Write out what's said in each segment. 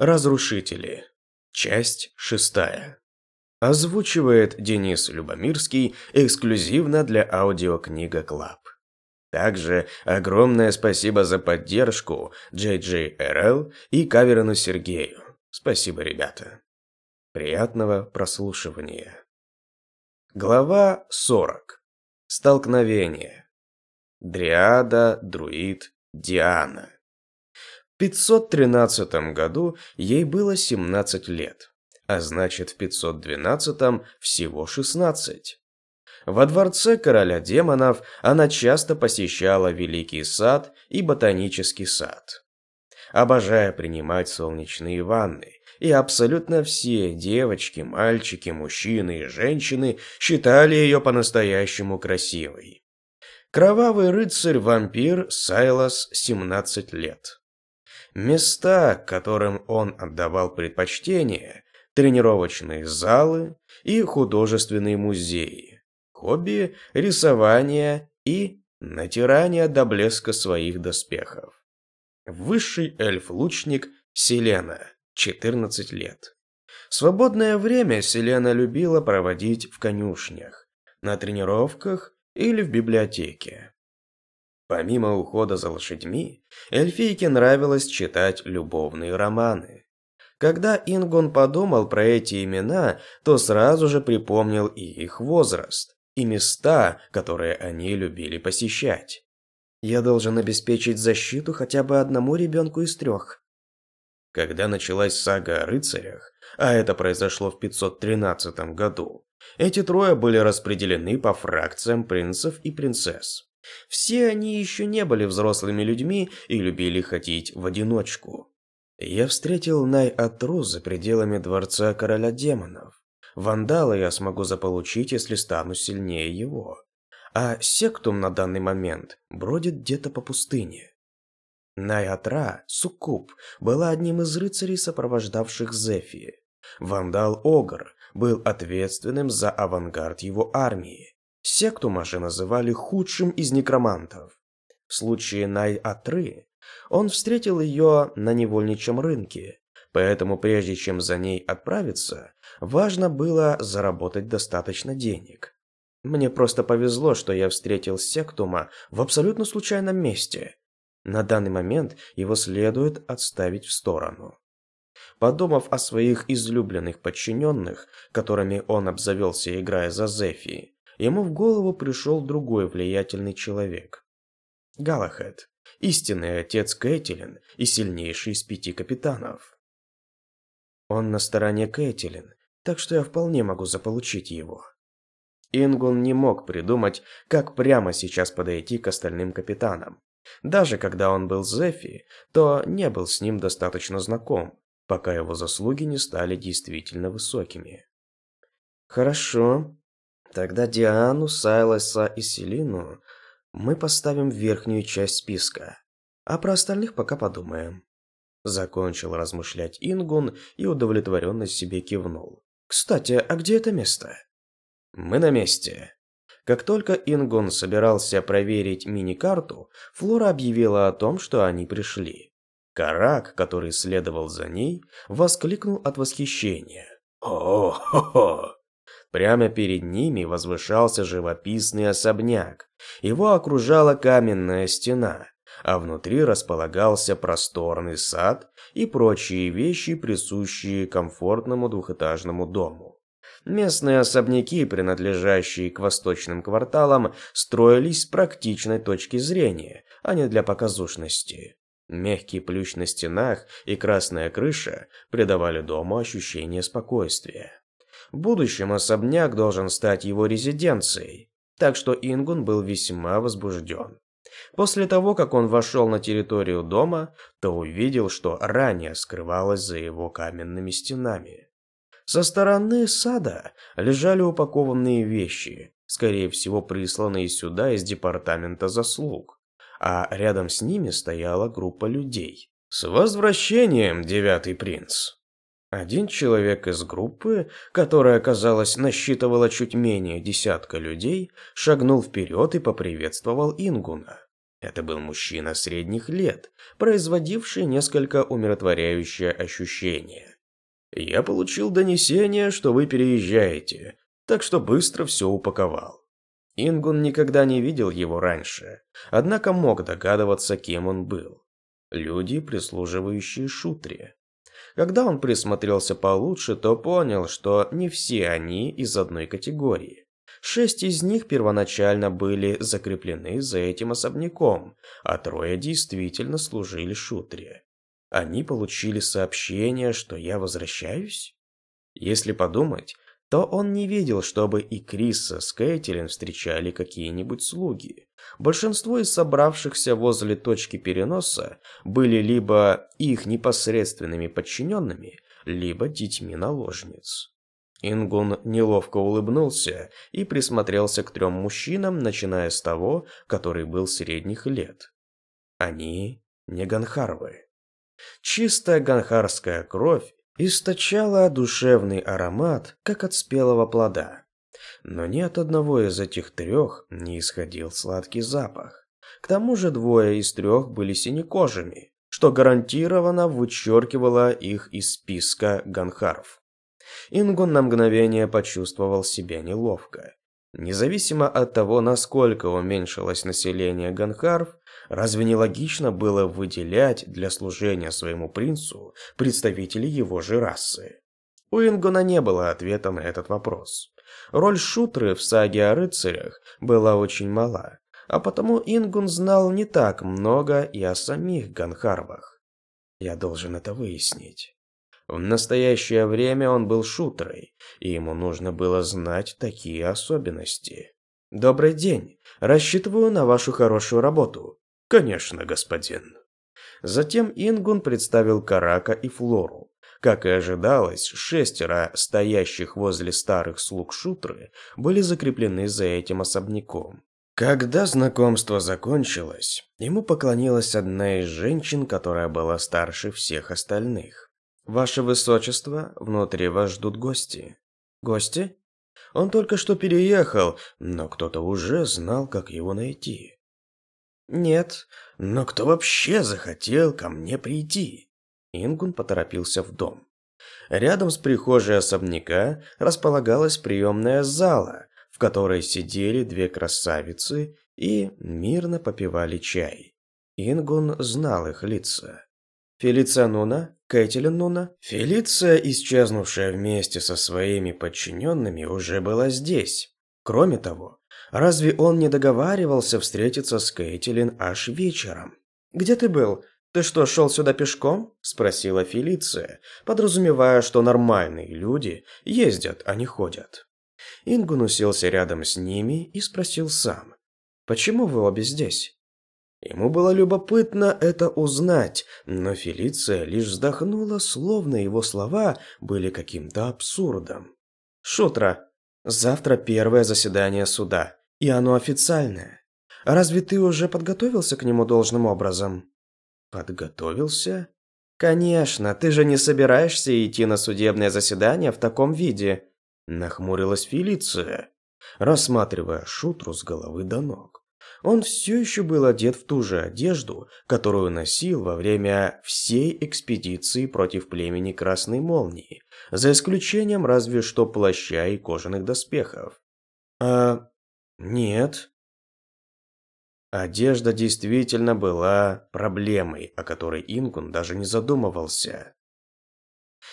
Разрушители. Часть шестая. Озвучивает Денис Любомирский эксклюзивно для аудиокнига Club. Также огромное спасибо за поддержку JGRL и Каверину Сергею. Спасибо, ребята. Приятного прослушивания. Глава 40. Столкновение. Дриада, друид, Диана. 513 году ей было 17 лет, а значит в 512 всего 16. Во дворце короля демонов она часто посещала Великий сад и Ботанический сад. Обожая принимать солнечные ванны, и абсолютно все девочки, мальчики, мужчины и женщины считали ее по-настоящему красивой. Кровавый рыцарь-вампир Сайлас 17 лет. Места, которым он отдавал предпочтение, тренировочные залы и художественные музеи, хобби – рисование и натирание до блеска своих доспехов. Высший эльф-лучник Селена, 14 лет. Свободное время Селена любила проводить в конюшнях, на тренировках или в библиотеке. Помимо ухода за лошадьми, эльфийке нравилось читать любовные романы. Когда Ингон подумал про эти имена, то сразу же припомнил и их возраст, и места, которые они любили посещать. «Я должен обеспечить защиту хотя бы одному ребенку из трех». Когда началась сага о рыцарях, а это произошло в 513 году, эти трое были распределены по фракциям принцев и принцесс. Все они еще не были взрослыми людьми и любили ходить в одиночку. Я встретил Най-Атру за пределами дворца короля демонов. Вандала я смогу заполучить, если стану сильнее его. А сектум на данный момент бродит где-то по пустыне. Най-Атра, Суккуб, была одним из рыцарей, сопровождавших Зефи. Вандал Огр был ответственным за авангард его армии. Сектума же называли худшим из некромантов. В случае Най-Атры он встретил ее на невольничьем рынке, поэтому прежде чем за ней отправиться, важно было заработать достаточно денег. Мне просто повезло, что я встретил Сектума в абсолютно случайном месте. На данный момент его следует отставить в сторону. Подумав о своих излюбленных подчиненных, которыми он обзавелся, играя за Зефи, ему в голову пришел другой влиятельный человек. Галахед, истинный отец Кэтилин и сильнейший из пяти капитанов. Он на стороне Кэтилин, так что я вполне могу заполучить его. Ингун не мог придумать, как прямо сейчас подойти к остальным капитанам. Даже когда он был Зефи, то не был с ним достаточно знаком, пока его заслуги не стали действительно высокими. Хорошо, Тогда Диану, Сайлоса и Селину мы поставим в верхнюю часть списка, а про остальных пока подумаем. Закончил размышлять Ингун и удовлетворенно себе кивнул. Кстати, а где это место? Мы на месте. Как только Ингун собирался проверить мини-карту, Флора объявила о том, что они пришли. Карак, который следовал за ней, воскликнул от восхищения. «О-хо-хо! Прямо перед ними возвышался живописный особняк. Его окружала каменная стена, а внутри располагался просторный сад и прочие вещи, присущие комфортному двухэтажному дому. Местные особняки, принадлежащие к восточным кварталам, строились с практичной точки зрения, а не для показушности. Мягкий плющ на стенах и красная крыша придавали дому ощущение спокойствия. В будущем особняк должен стать его резиденцией, так что Ингун был весьма возбужден. После того, как он вошел на территорию дома, то увидел, что ранее скрывалось за его каменными стенами. Со стороны сада лежали упакованные вещи, скорее всего присланные сюда из департамента заслуг, а рядом с ними стояла группа людей. «С возвращением, девятый принц!» Один человек из группы, которая, казалось, насчитывала чуть менее десятка людей, шагнул вперед и поприветствовал Ингуна. Это был мужчина средних лет, производивший несколько умиротворяющее ощущение. «Я получил донесение, что вы переезжаете, так что быстро все упаковал». Ингун никогда не видел его раньше, однако мог догадываться, кем он был. Люди, прислуживающие шутре. Когда он присмотрелся получше, то понял, что не все они из одной категории. Шесть из них первоначально были закреплены за этим особняком, а трое действительно служили шутре. Они получили сообщение, что я возвращаюсь? Если подумать, то он не видел, чтобы и Криса с Кейтилин встречали какие-нибудь слуги. Большинство из собравшихся возле точки переноса были либо их непосредственными подчиненными, либо детьми наложниц. Ингун неловко улыбнулся и присмотрелся к трем мужчинам, начиная с того, который был средних лет. Они не ганхарвы. Чистая ганхарская кровь источала душевный аромат, как от спелого плода. Но ни от одного из этих трех не исходил сладкий запах. К тому же двое из трех были синекожими, что гарантированно вычеркивало их из списка ганхаров. Ингун на мгновение почувствовал себя неловко. Независимо от того, насколько уменьшилось население Ганхарв, разве не логично было выделять для служения своему принцу представителей его же расы? У Ингуна не было ответа на этот вопрос. Роль шутры в саге о рыцарях была очень мала, а потому Ингун знал не так много и о самих Ганхарвах. Я должен это выяснить. В настоящее время он был шутерой, и ему нужно было знать такие особенности. «Добрый день. Рассчитываю на вашу хорошую работу». «Конечно, господин». Затем Ингун представил Карака и Флору. Как и ожидалось, шестеро стоящих возле старых слуг шутры были закреплены за этим особняком. Когда знакомство закончилось, ему поклонилась одна из женщин, которая была старше всех остальных. «Ваше Высочество, внутри вас ждут гости». «Гости?» Он только что переехал, но кто-то уже знал, как его найти. «Нет, но кто вообще захотел ко мне прийти?» Ингун поторопился в дом. Рядом с прихожей особняка располагалась приемная зала, в которой сидели две красавицы и мирно попивали чай. Ингун знал их лица. Фелиция Нуна, Кэтлин Нуна. Фелиция, исчезнувшая вместе со своими подчиненными, уже была здесь. Кроме того, разве он не договаривался встретиться с Кэтлин аж вечером? «Где ты был? Ты что, шел сюда пешком?» – спросила Фелиция, подразумевая, что нормальные люди ездят, а не ходят. Ингун уселся рядом с ними и спросил сам. «Почему вы обе здесь?» Ему было любопытно это узнать, но Фелиция лишь вздохнула, словно его слова были каким-то абсурдом. «Шутра, завтра первое заседание суда, и оно официальное. Разве ты уже подготовился к нему должным образом?» «Подготовился?» «Конечно, ты же не собираешься идти на судебное заседание в таком виде», нахмурилась Фелиция, рассматривая Шутру с головы до ног. Он все еще был одет в ту же одежду, которую носил во время всей экспедиции против племени Красной Молнии, за исключением разве что плаща и кожаных доспехов. А... нет. Одежда действительно была проблемой, о которой Ингун даже не задумывался.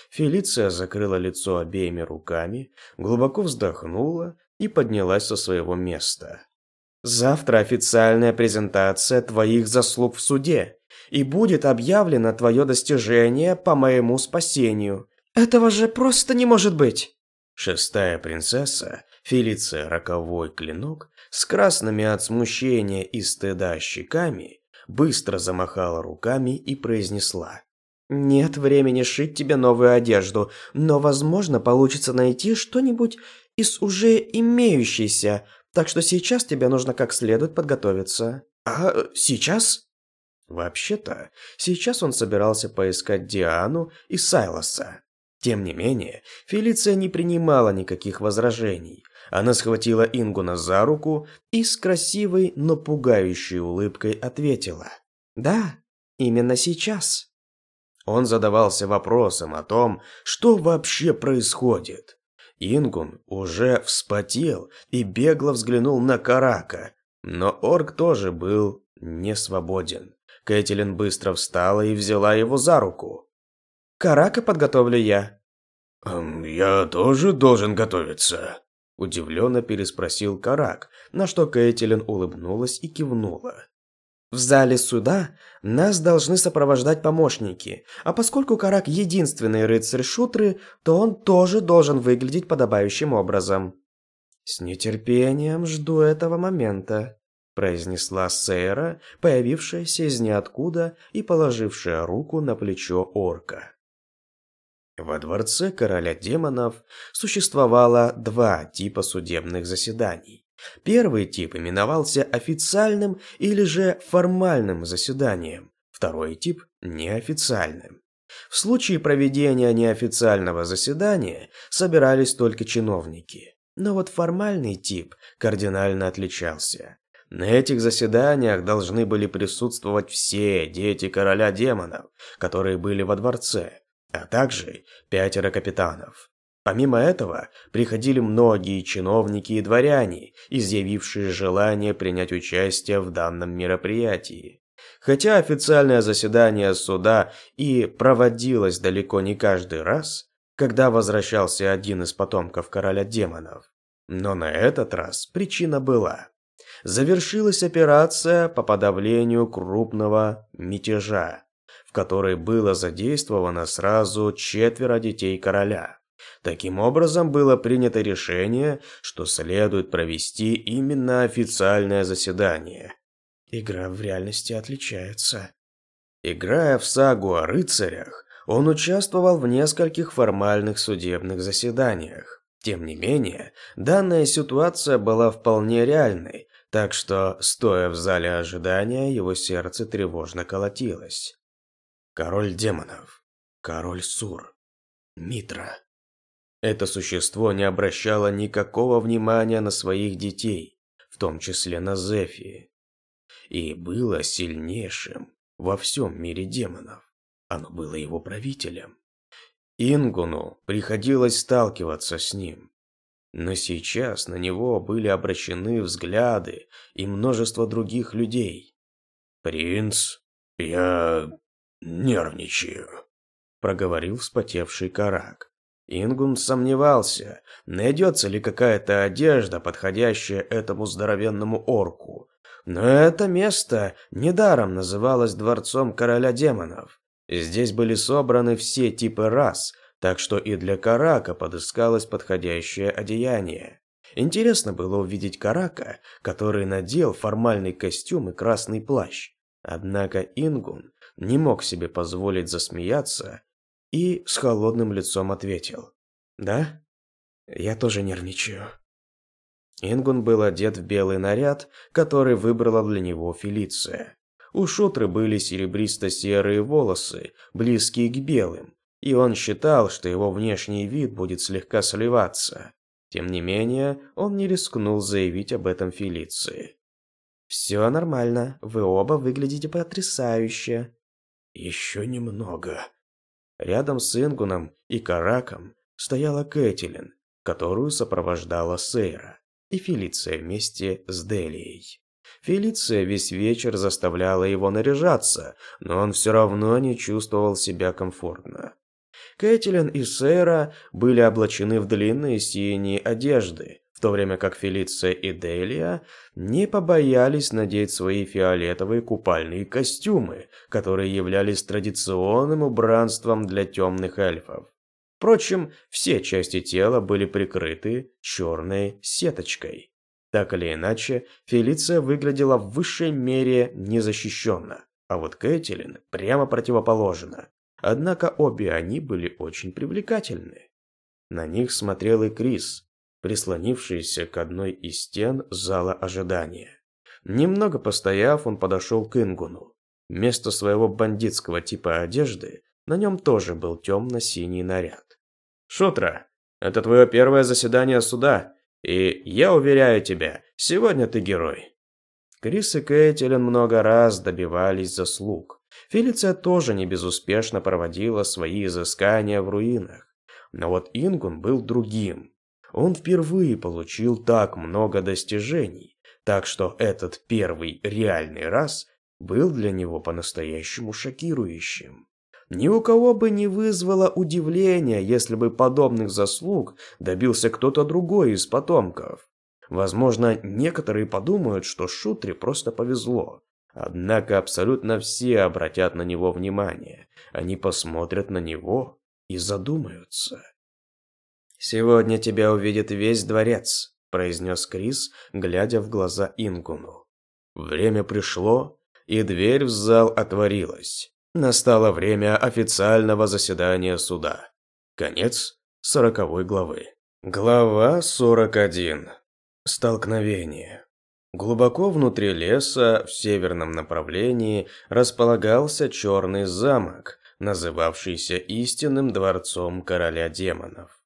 Фелиция закрыла лицо обеими руками, глубоко вздохнула и поднялась со своего места. Завтра официальная презентация твоих заслуг в суде, и будет объявлено твое достижение по моему спасению. Этого же просто не может быть. Шестая принцесса, Фелиция Роковой Клинок, с красными от смущения и стыда щеками, быстро замахала руками и произнесла. «Нет времени шить тебе новую одежду, но, возможно, получится найти что-нибудь из уже имеющейся, так что сейчас тебе нужно как следует подготовиться. А сейчас? Вообще-то, сейчас он собирался поискать Диану и Сайлоса. Тем не менее, Фелиция не принимала никаких возражений. Она схватила Ингуна за руку и с красивой, но пугающей улыбкой ответила. «Да, именно сейчас». Он задавался вопросом о том, что вообще происходит. Ингун уже вспотел и бегло взглянул на Карака, но орк тоже был не свободен. Кэтлин быстро встала и взяла его за руку. «Карака подготовлю я». «Эм, «Я тоже должен готовиться», – удивленно переспросил Карак, на что Кэтлин улыбнулась и кивнула. В зале суда нас должны сопровождать помощники, а поскольку Карак единственный рыцарь шутры, то он тоже должен выглядеть подобающим образом. С нетерпением жду этого момента, произнесла Сейра, появившаяся из ниоткуда и положившая руку на плечо орка. Во дворце короля демонов существовало два типа судебных заседаний. Первый тип именовался официальным или же формальным заседанием, второй тип – неофициальным. В случае проведения неофициального заседания собирались только чиновники. Но вот формальный тип кардинально отличался. На этих заседаниях должны были присутствовать все дети короля демонов, которые были во дворце, а также пятеро капитанов. Помимо этого, приходили многие чиновники и дворяне, изъявившие желание принять участие в данном мероприятии. Хотя официальное заседание суда и проводилось далеко не каждый раз, когда возвращался один из потомков короля демонов. Но на этот раз причина была. Завершилась операция по подавлению крупного мятежа, в которой было задействовано сразу четверо детей короля. Таким образом, было принято решение, что следует провести именно официальное заседание. Игра в реальности отличается. Играя в сагу о рыцарях, он участвовал в нескольких формальных судебных заседаниях. Тем не менее, данная ситуация была вполне реальной, так что, стоя в зале ожидания, его сердце тревожно колотилось. Король демонов. Король Сур. Митра. Это существо не обращало никакого внимания на своих детей, в том числе на Зефи, и было сильнейшим во всем мире демонов. Оно было его правителем. Ингуну приходилось сталкиваться с ним. Но сейчас на него были обращены взгляды и множество других людей. «Принц, я нервничаю», — проговорил вспотевший Карак. Ингун сомневался, найдется ли какая-то одежда, подходящая этому здоровенному орку. Но это место недаром называлось дворцом короля демонов. Здесь были собраны все типы рас, так что и для Карака подыскалось подходящее одеяние. Интересно было увидеть Карака, который надел формальный костюм и красный плащ. Однако Ингун не мог себе позволить засмеяться и с холодным лицом ответил. «Да? Я тоже нервничаю». Ингун был одет в белый наряд, который выбрала для него Фелиция. У Шутры были серебристо-серые волосы, близкие к белым, и он считал, что его внешний вид будет слегка сливаться. Тем не менее, он не рискнул заявить об этом Фелиции. «Все нормально, вы оба выглядите потрясающе». «Еще немного», Рядом с Ингуном и Караком стояла Кэтлин, которую сопровождала Сейра, и Фелиция вместе с Делией. Фелиция весь вечер заставляла его наряжаться, но он все равно не чувствовал себя комфортно. Кэтлин и Сейра были облачены в длинные синие одежды, в то время как Фелиция и Делия не побоялись надеть свои фиолетовые купальные костюмы, которые являлись традиционным убранством для темных эльфов. Впрочем, все части тела были прикрыты черной сеточкой. Так или иначе, Фелиция выглядела в высшей мере незащищенно, а вот Кэтлин прямо противоположно. Однако обе они были очень привлекательны. На них смотрел и Крис, прислонившийся к одной из стен зала ожидания. Немного постояв, он подошел к Ингуну. Вместо своего бандитского типа одежды на нем тоже был темно-синий наряд. Шутра, это твое первое заседание суда, и я уверяю тебя, сегодня ты герой. Крис и Кэтлин много раз добивались заслуг. Фелиция тоже не безуспешно проводила свои изыскания в руинах. Но вот Ингун был другим. Он впервые получил так много достижений, так что этот первый реальный раз был для него по-настоящему шокирующим. Ни у кого бы не вызвало удивления, если бы подобных заслуг добился кто-то другой из потомков. Возможно, некоторые подумают, что Шутре просто повезло. Однако абсолютно все обратят на него внимание. Они посмотрят на него и задумаются. «Сегодня тебя увидит весь дворец», – произнес Крис, глядя в глаза Ингуну. Время пришло, и дверь в зал отворилась. Настало время официального заседания суда. Конец сороковой главы. Глава сорок один. Столкновение. Глубоко внутри леса, в северном направлении, располагался черный замок, называвшийся истинным дворцом короля демонов.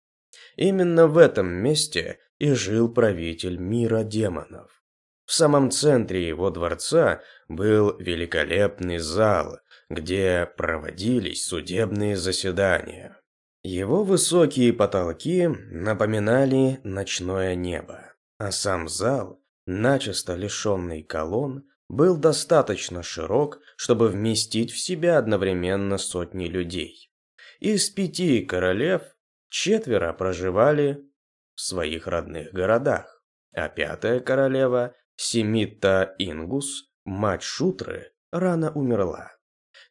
Именно в этом месте и жил правитель мира демонов. В самом центре его дворца был великолепный зал, где проводились судебные заседания. Его высокие потолки напоминали ночное небо а сам зал, начисто лишенный колонн, был достаточно широк, чтобы вместить в себя одновременно сотни людей. Из пяти королев четверо проживали в своих родных городах, а пятая королева, Семита Ингус, мать Шутры, рано умерла.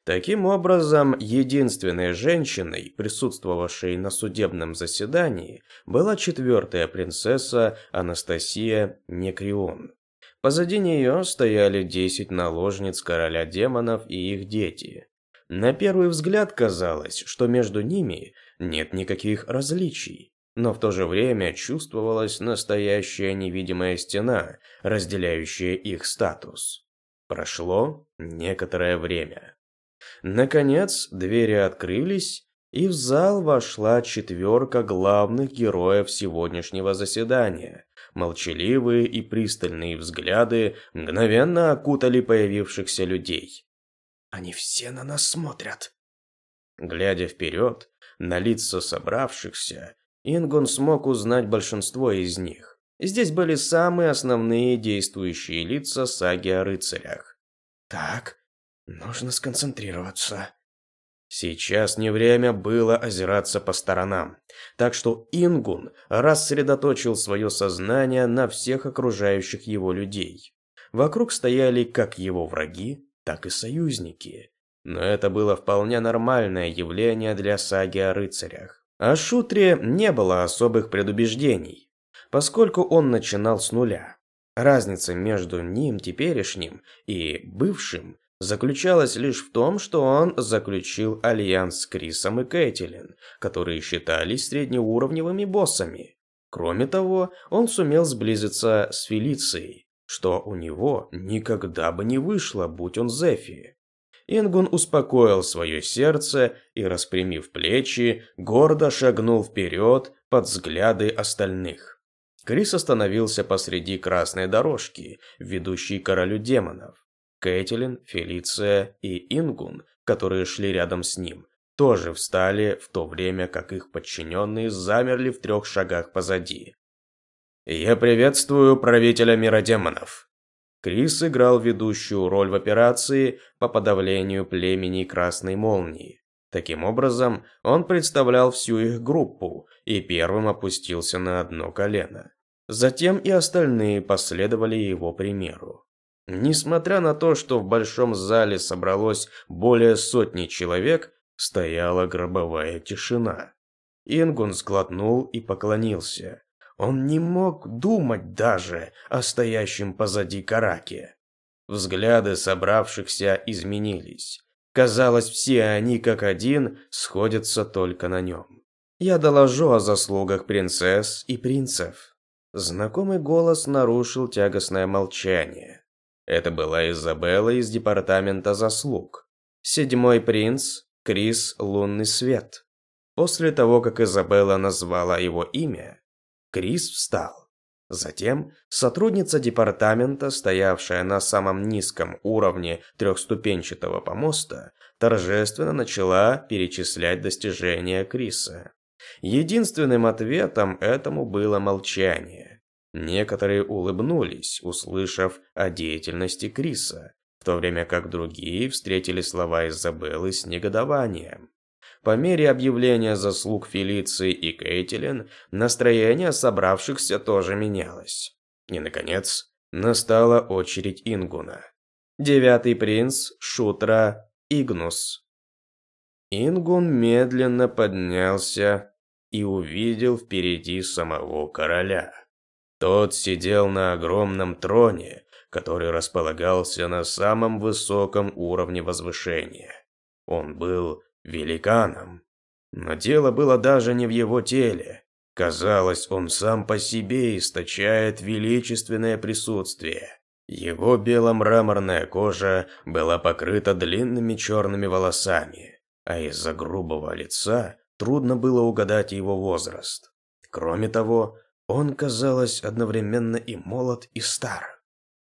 Таким образом, единственной женщиной, присутствовавшей на судебном заседании, была четвертая принцесса Анастасия Некрион. Позади нее стояли десять наложниц короля демонов и их дети. На первый взгляд казалось, что между ними нет никаких различий, но в то же время чувствовалась настоящая невидимая стена, разделяющая их статус. Прошло некоторое время. Наконец, двери открылись, и в зал вошла четверка главных героев сегодняшнего заседания. Молчаливые и пристальные взгляды мгновенно окутали появившихся людей. «Они все на нас смотрят!» Глядя вперед, на лица собравшихся, Ингон смог узнать большинство из них. Здесь были самые основные действующие лица саги о рыцарях. «Так, Нужно сконцентрироваться. Сейчас не время было озираться по сторонам, так что Ингун рассредоточил свое сознание на всех окружающих его людей. Вокруг стояли как его враги, так и союзники. Но это было вполне нормальное явление для саги о рыцарях. О Шутре не было особых предубеждений, поскольку он начинал с нуля. Разница между ним теперешним и бывшим заключалась лишь в том, что он заключил альянс с Крисом и Кэтлин, которые считались среднеуровневыми боссами. Кроме того, он сумел сблизиться с Фелицией, что у него никогда бы не вышло, будь он Зефи. Ингун успокоил свое сердце и, распрямив плечи, гордо шагнул вперед под взгляды остальных. Крис остановился посреди красной дорожки, ведущей королю демонов. Кэтлин, Фелиция и Ингун, которые шли рядом с ним, тоже встали в то время, как их подчиненные замерли в трех шагах позади. «Я приветствую правителя мира демонов». Крис играл ведущую роль в операции по подавлению племени Красной Молнии. Таким образом, он представлял всю их группу и первым опустился на одно колено. Затем и остальные последовали его примеру. Несмотря на то, что в большом зале собралось более сотни человек, стояла гробовая тишина. Ингун сглотнул и поклонился. Он не мог думать даже о стоящем позади Караке. Взгляды собравшихся изменились. Казалось, все они как один сходятся только на нем. Я доложу о заслугах принцесс и принцев. Знакомый голос нарушил тягостное молчание. Это была Изабелла из департамента заслуг. Седьмой принц Крис Лунный Свет. После того, как Изабелла назвала его имя, Крис встал. Затем сотрудница департамента, стоявшая на самом низком уровне трехступенчатого помоста, торжественно начала перечислять достижения Криса. Единственным ответом этому было молчание. Некоторые улыбнулись, услышав о деятельности Криса, в то время как другие встретили слова Изабеллы с негодованием. По мере объявления заслуг Фелиции и Кейтилин, настроение собравшихся тоже менялось. И, наконец, настала очередь Ингуна. Девятый принц Шутра Игнус. Ингун медленно поднялся и увидел впереди самого короля. Тот сидел на огромном троне, который располагался на самом высоком уровне возвышения. Он был великаном. Но дело было даже не в его теле. Казалось, он сам по себе источает величественное присутствие. Его бело-мраморная кожа была покрыта длинными черными волосами, а из-за грубого лица трудно было угадать его возраст. Кроме того, он, казалось, одновременно и молод, и стар.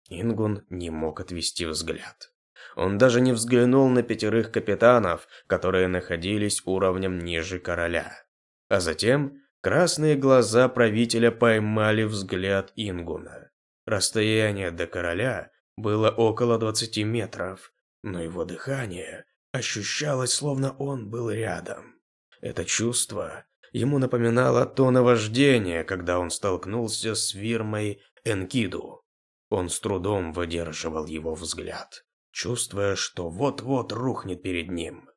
Ингун не мог отвести взгляд. Он даже не взглянул на пятерых капитанов, которые находились уровнем ниже короля. А затем красные глаза правителя поймали взгляд Ингуна. Расстояние до короля было около 20 метров, но его дыхание ощущалось, словно он был рядом. Это чувство ему напоминало то наваждение, когда он столкнулся с Вирмой Энкиду. Он с трудом выдерживал его взгляд чувствуя, что вот-вот рухнет перед ним.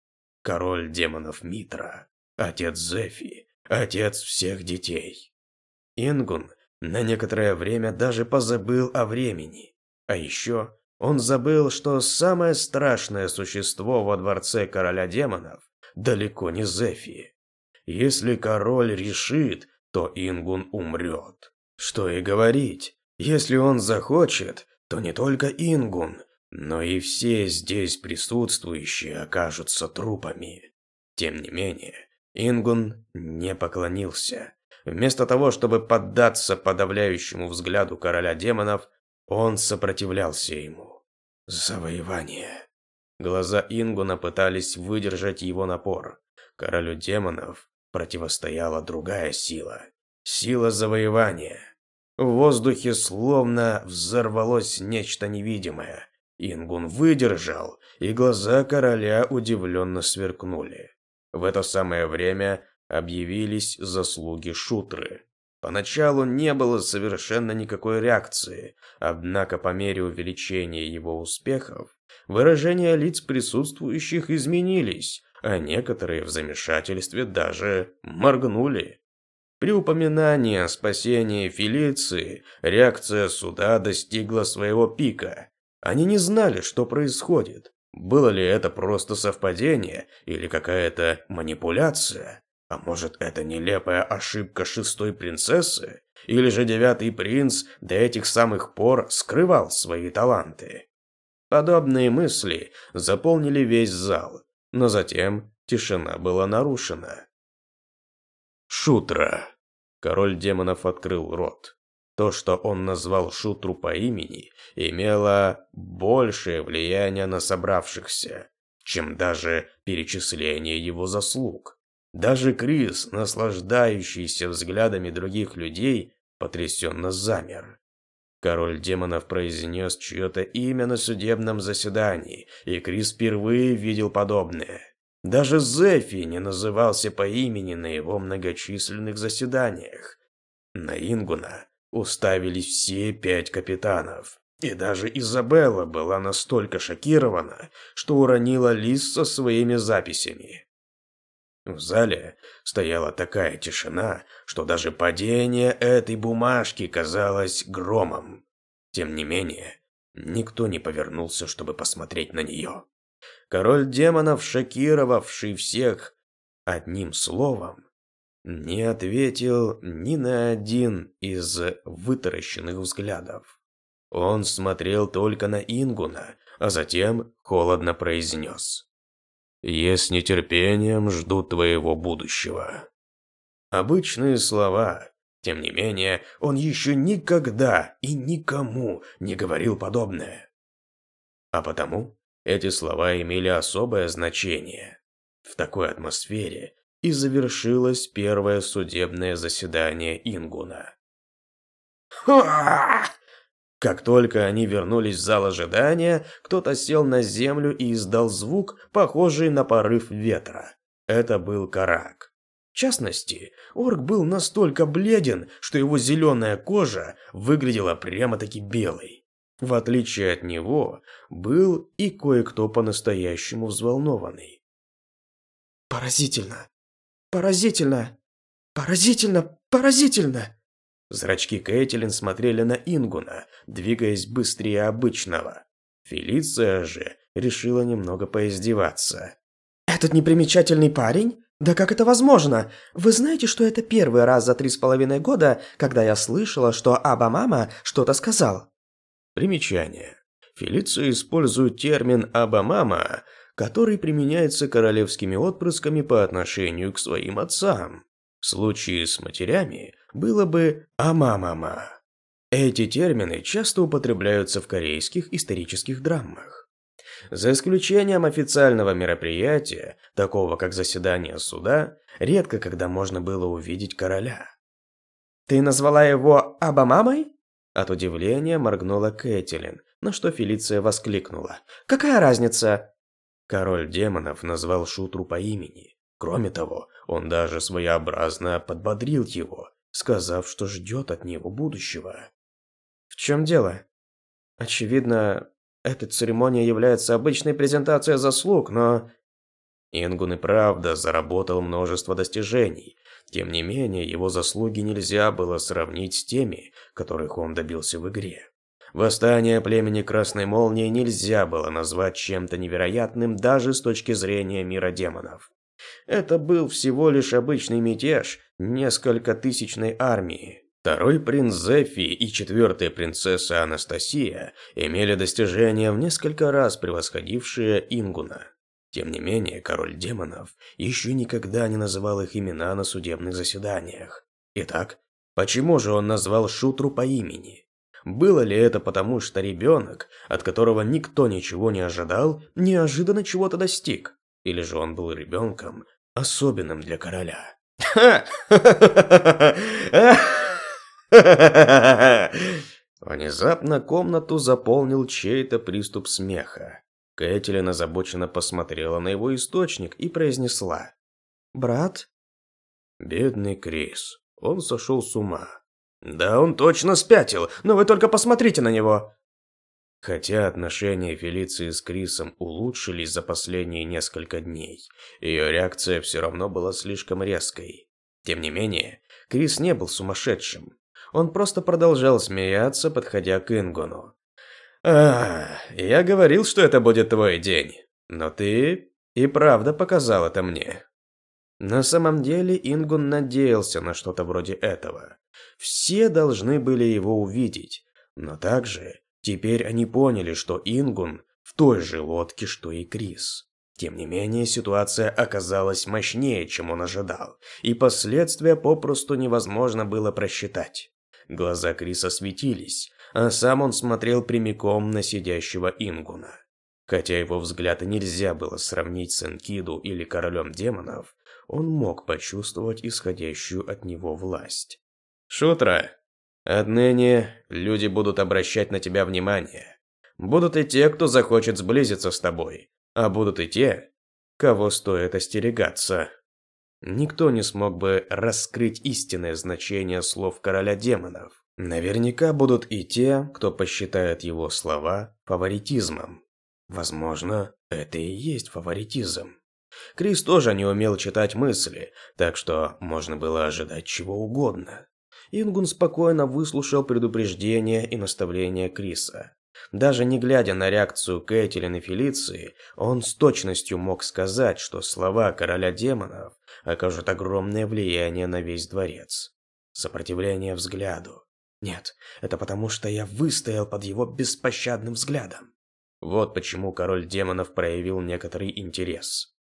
Король демонов Митра, отец Зефи, отец всех детей. Ингун на некоторое время даже позабыл о времени. А еще он забыл, что самое страшное существо во дворце короля демонов далеко не Зефи. Если король решит, то Ингун умрет. Что и говорить, если он захочет, то не только Ингун, но и все здесь присутствующие окажутся трупами. Тем не менее, Ингун не поклонился. Вместо того, чтобы поддаться подавляющему взгляду короля демонов, он сопротивлялся ему. Завоевание. Глаза Ингуна пытались выдержать его напор. Королю демонов противостояла другая сила. Сила завоевания. В воздухе словно взорвалось нечто невидимое, Ингун выдержал, и глаза короля удивленно сверкнули. В это самое время объявились заслуги шутры. Поначалу не было совершенно никакой реакции, однако по мере увеличения его успехов, выражения лиц присутствующих изменились, а некоторые в замешательстве даже моргнули. При упоминании о спасении Фелиции реакция суда достигла своего пика, они не знали, что происходит. Было ли это просто совпадение или какая-то манипуляция? А может, это нелепая ошибка шестой принцессы? Или же девятый принц до этих самых пор скрывал свои таланты? Подобные мысли заполнили весь зал, но затем тишина была нарушена. Шутра. Король демонов открыл рот. То, что он назвал Шутру по имени, имело большее влияние на собравшихся, чем даже перечисление его заслуг. Даже Крис, наслаждающийся взглядами других людей, потрясенно замер. Король демонов произнес чье-то имя на судебном заседании, и Крис впервые видел подобное. Даже Зефи не назывался по имени на его многочисленных заседаниях. На Ингуна уставились все пять капитанов. И даже Изабелла была настолько шокирована, что уронила лист со своими записями. В зале стояла такая тишина, что даже падение этой бумажки казалось громом. Тем не менее, никто не повернулся, чтобы посмотреть на нее. Король демонов, шокировавший всех одним словом, не ответил ни на один из вытаращенных взглядов. Он смотрел только на Ингуна, а затем холодно произнес. Я с нетерпением жду твоего будущего. Обычные слова. Тем не менее, он еще никогда и никому не говорил подобное. А потому эти слова имели особое значение. В такой атмосфере и завершилось первое судебное заседание Ингуна. Как только они вернулись в зал ожидания, кто-то сел на землю и издал звук, похожий на порыв ветра. Это был Карак. В частности, орк был настолько бледен, что его зеленая кожа выглядела прямо-таки белой. В отличие от него, был и кое-кто по-настоящему взволнованный. «Поразительно! Поразительно! Поразительно! Поразительно!» Зрачки Кэтлин смотрели на Ингуна, двигаясь быстрее обычного. Фелиция же решила немного поиздеваться. «Этот непримечательный парень? Да как это возможно? Вы знаете, что это первый раз за три с половиной года, когда я слышала, что Аба-мама что-то сказал?» Примечание. Фелиция использует термин «Аба-мама», который применяется королевскими отпрысками по отношению к своим отцам. В случае с матерями было бы «амамама». Эти термины часто употребляются в корейских исторических драмах. За исключением официального мероприятия, такого как заседание суда, редко когда можно было увидеть короля. «Ты назвала его Абамамой?» От удивления моргнула Кэтлин, на что Фелиция воскликнула. «Какая разница?» Король демонов назвал Шутру по имени. Кроме того, он даже своеобразно подбодрил его, сказав, что ждет от него будущего. В чем дело? Очевидно, эта церемония является обычной презентацией заслуг, но... Ингун и правда заработал множество достижений. Тем не менее, его заслуги нельзя было сравнить с теми, которых он добился в игре. Восстание племени Красной Молнии нельзя было назвать чем-то невероятным даже с точки зрения мира демонов. Это был всего лишь обычный мятеж несколько тысячной армии. Второй принц Зефи и четвертая принцесса Анастасия имели достижения в несколько раз превосходившие Ингуна. Тем не менее, король демонов еще никогда не называл их имена на судебных заседаниях. Итак, почему же он назвал Шутру по имени? Было ли это потому, что ребенок, от которого никто ничего не ожидал, неожиданно чего-то достиг? Или же он был ребенком, особенным для короля? Внезапно комнату заполнил чей-то приступ смеха. Кэтлин озабоченно посмотрела на его источник и произнесла. «Брат?» «Бедный Крис. Он сошел с ума». «Да он точно спятил, но вы только посмотрите на него!» Хотя отношения Фелиции с Крисом улучшились за последние несколько дней, ее реакция все равно была слишком резкой. Тем не менее, Крис не был сумасшедшим. Он просто продолжал смеяться, подходя к Ингону. «А, я говорил, что это будет твой день, но ты и правда показал это мне». На самом деле Ингун надеялся на что-то вроде этого. Все должны были его увидеть, но также Теперь они поняли, что Ингун в той же лодке, что и Крис. Тем не менее, ситуация оказалась мощнее, чем он ожидал, и последствия попросту невозможно было просчитать. Глаза Криса светились, а сам он смотрел прямиком на сидящего Ингуна. Хотя его взгляд нельзя было сравнить с Энкиду или Королем Демонов, он мог почувствовать исходящую от него власть. «Шутра, Отныне люди будут обращать на тебя внимание. Будут и те, кто захочет сблизиться с тобой, а будут и те, кого стоит остерегаться. Никто не смог бы раскрыть истинное значение слов короля демонов. Наверняка будут и те, кто посчитает его слова фаворитизмом. Возможно, это и есть фаворитизм. Крис тоже не умел читать мысли, так что можно было ожидать чего угодно. Ингун спокойно выслушал предупреждения и наставления Криса. Даже не глядя на реакцию Кэтлин и Фелиции, он с точностью мог сказать, что слова короля демонов окажут огромное влияние на весь дворец. Сопротивление взгляду. Нет, это потому что я выстоял под его беспощадным взглядом. Вот почему король демонов проявил некоторый интерес.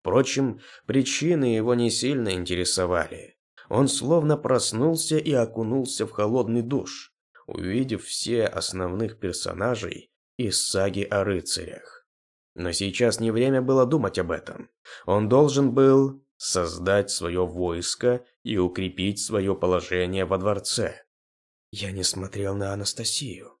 Впрочем, причины его не сильно интересовали. Он словно проснулся и окунулся в холодный душ, увидев все основных персонажей из саги о рыцарях. Но сейчас не время было думать об этом. Он должен был создать свое войско и укрепить свое положение во дворце. Я не смотрел на Анастасию.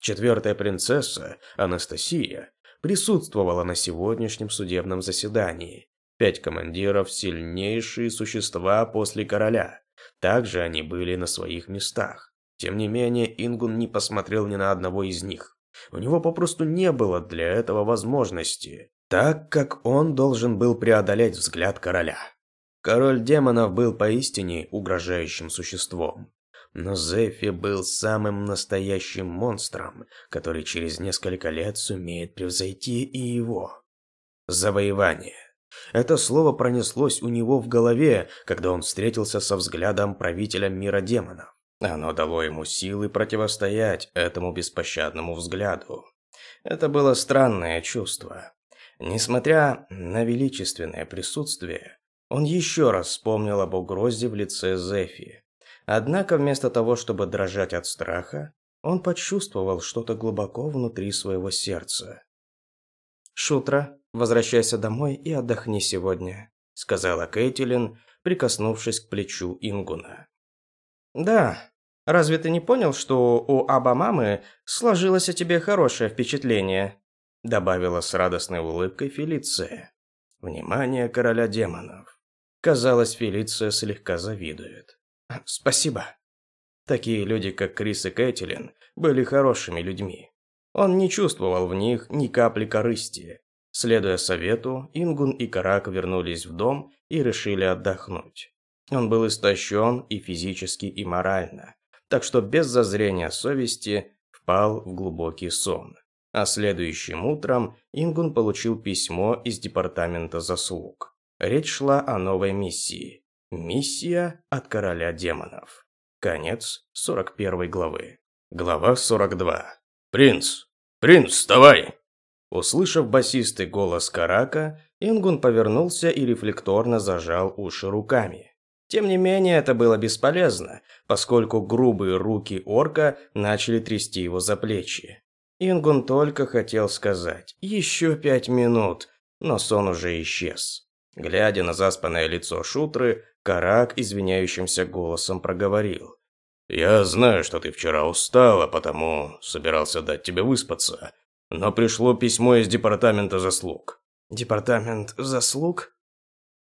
Четвертая принцесса, Анастасия, присутствовала на сегодняшнем судебном заседании. Пять командиров – сильнейшие существа после короля. Также они были на своих местах. Тем не менее, Ингун не посмотрел ни на одного из них. У него попросту не было для этого возможности, так как он должен был преодолеть взгляд короля. Король демонов был поистине угрожающим существом. Но Зефи был самым настоящим монстром, который через несколько лет сумеет превзойти и его. Завоевание. Это слово пронеслось у него в голове, когда он встретился со взглядом правителя мира демонов. Оно дало ему силы противостоять этому беспощадному взгляду. Это было странное чувство. Несмотря на величественное присутствие, он еще раз вспомнил об угрозе в лице Зефи. Однако вместо того, чтобы дрожать от страха, он почувствовал что-то глубоко внутри своего сердца. «Шутра, возвращайся домой и отдохни сегодня», — сказала Кейтилин, прикоснувшись к плечу Ингуна. «Да, разве ты не понял, что у Аба-мамы сложилось о тебе хорошее впечатление?» добавила с радостной улыбкой Фелиция. Внимание короля демонов. Казалось, Фелиция слегка завидует. Спасибо. Такие люди, как Крис и Кэтлин, были хорошими людьми. Он не чувствовал в них ни капли корысти. Следуя совету, Ингун и Карак вернулись в дом и решили отдохнуть. Он был истощен и физически, и морально, так что без зазрения совести впал в глубокий сон. А следующим утром Ингун получил письмо из департамента заслуг. Речь шла о новой миссии. Миссия от короля демонов. Конец 41 главы. Глава 42. «Принц! Принц, вставай!» Услышав басистый голос Карака, Ингун повернулся и рефлекторно зажал уши руками. Тем не менее, это было бесполезно, поскольку грубые руки орка начали трясти его за плечи. Ингун только хотел сказать «еще пять минут», но сон уже исчез. Глядя на заспанное лицо Шутры, Карак извиняющимся голосом проговорил. «Я знаю, что ты вчера устала, потому собирался дать тебе выспаться. Но пришло письмо из департамента заслуг». «Департамент заслуг?»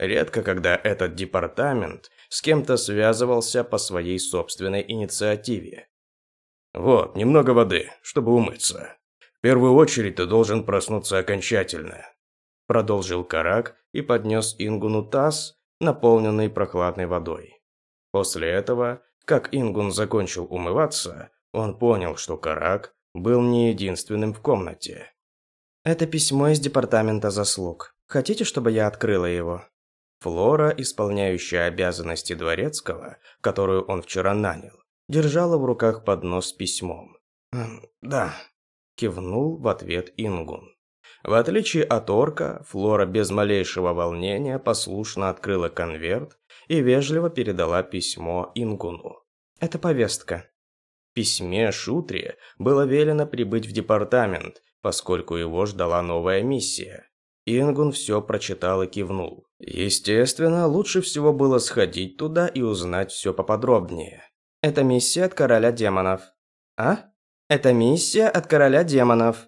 Редко, когда этот департамент с кем-то связывался по своей собственной инициативе. «Вот, немного воды, чтобы умыться. В первую очередь ты должен проснуться окончательно», продолжил Карак и поднес Ингуну таз, наполненный прохладной водой. После этого, как Ингун закончил умываться, он понял, что Карак был не единственным в комнате. «Это письмо из департамента заслуг. Хотите, чтобы я открыла его?» Флора, исполняющая обязанности дворецкого, которую он вчера нанял, держала в руках поднос с письмом. «Эм, «Да», – кивнул в ответ Ингун. В отличие от орка, Флора без малейшего волнения послушно открыла конверт и вежливо передала письмо Ингуну. «Это повестка». В письме Шутре было велено прибыть в департамент, поскольку его ждала новая миссия. Ингун все прочитал и кивнул. Естественно, лучше всего было сходить туда и узнать все поподробнее. «Это миссия от короля демонов». «А? Это миссия от короля демонов»,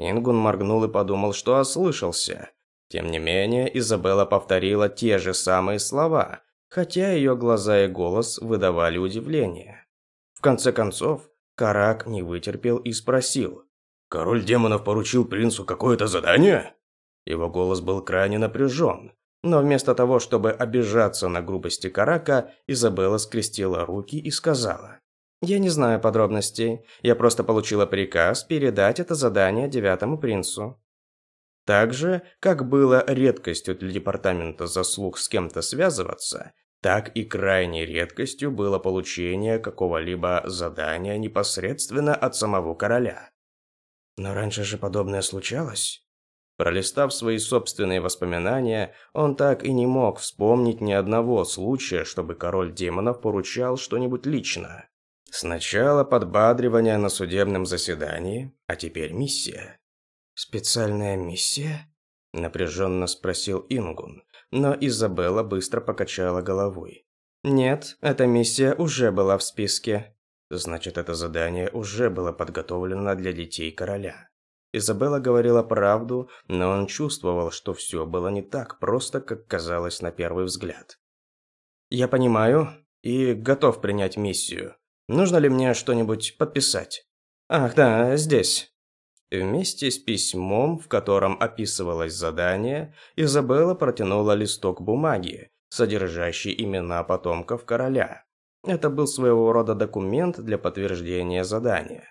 Ингун моргнул и подумал, что ослышался. Тем не менее, Изабелла повторила те же самые слова, хотя ее глаза и голос выдавали удивление. В конце концов, Карак не вытерпел и спросил. «Король демонов поручил принцу какое-то задание?» Его голос был крайне напряжен, но вместо того, чтобы обижаться на грубости Карака, Изабелла скрестила руки и сказала. Я не знаю подробностей. Я просто получила приказ передать это задание девятому принцу. Так же, как было редкостью для департамента заслуг с кем-то связываться, так и крайней редкостью было получение какого-либо задания непосредственно от самого короля. Но раньше же подобное случалось. Пролистав свои собственные воспоминания, он так и не мог вспомнить ни одного случая, чтобы король демонов поручал что-нибудь лично. Сначала подбадривание на судебном заседании, а теперь миссия. «Специальная миссия?» – напряженно спросил Ингун, но Изабелла быстро покачала головой. «Нет, эта миссия уже была в списке». Значит, это задание уже было подготовлено для детей короля. Изабелла говорила правду, но он чувствовал, что все было не так просто, как казалось на первый взгляд. «Я понимаю и готов принять миссию. Нужно ли мне что-нибудь подписать?» «Ах, да, здесь». Вместе с письмом, в котором описывалось задание, Изабелла протянула листок бумаги, содержащий имена потомков короля. Это был своего рода документ для подтверждения задания.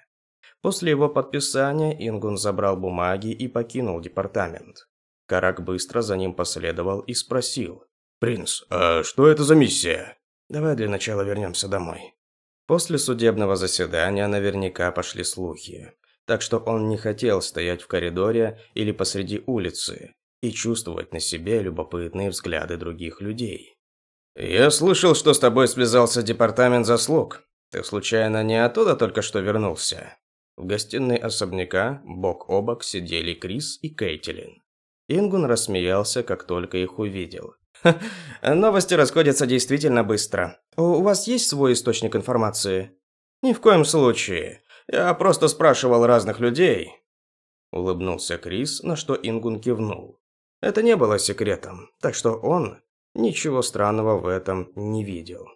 После его подписания Ингун забрал бумаги и покинул департамент. Карак быстро за ним последовал и спросил. «Принц, а что это за миссия?» «Давай для начала вернемся домой». После судебного заседания наверняка пошли слухи, так что он не хотел стоять в коридоре или посреди улицы и чувствовать на себе любопытные взгляды других людей. «Я слышал, что с тобой связался департамент заслуг. Ты случайно не оттуда только что вернулся?» В гостиной особняка бок о бок сидели Крис и Кейтилин. Ингун рассмеялся, как только их увидел. новости расходятся действительно быстро. У вас есть свой источник информации? Ни в коем случае. Я просто спрашивал разных людей. Улыбнулся Крис, на что Ингун кивнул. Это не было секретом, так что он ничего странного в этом не видел.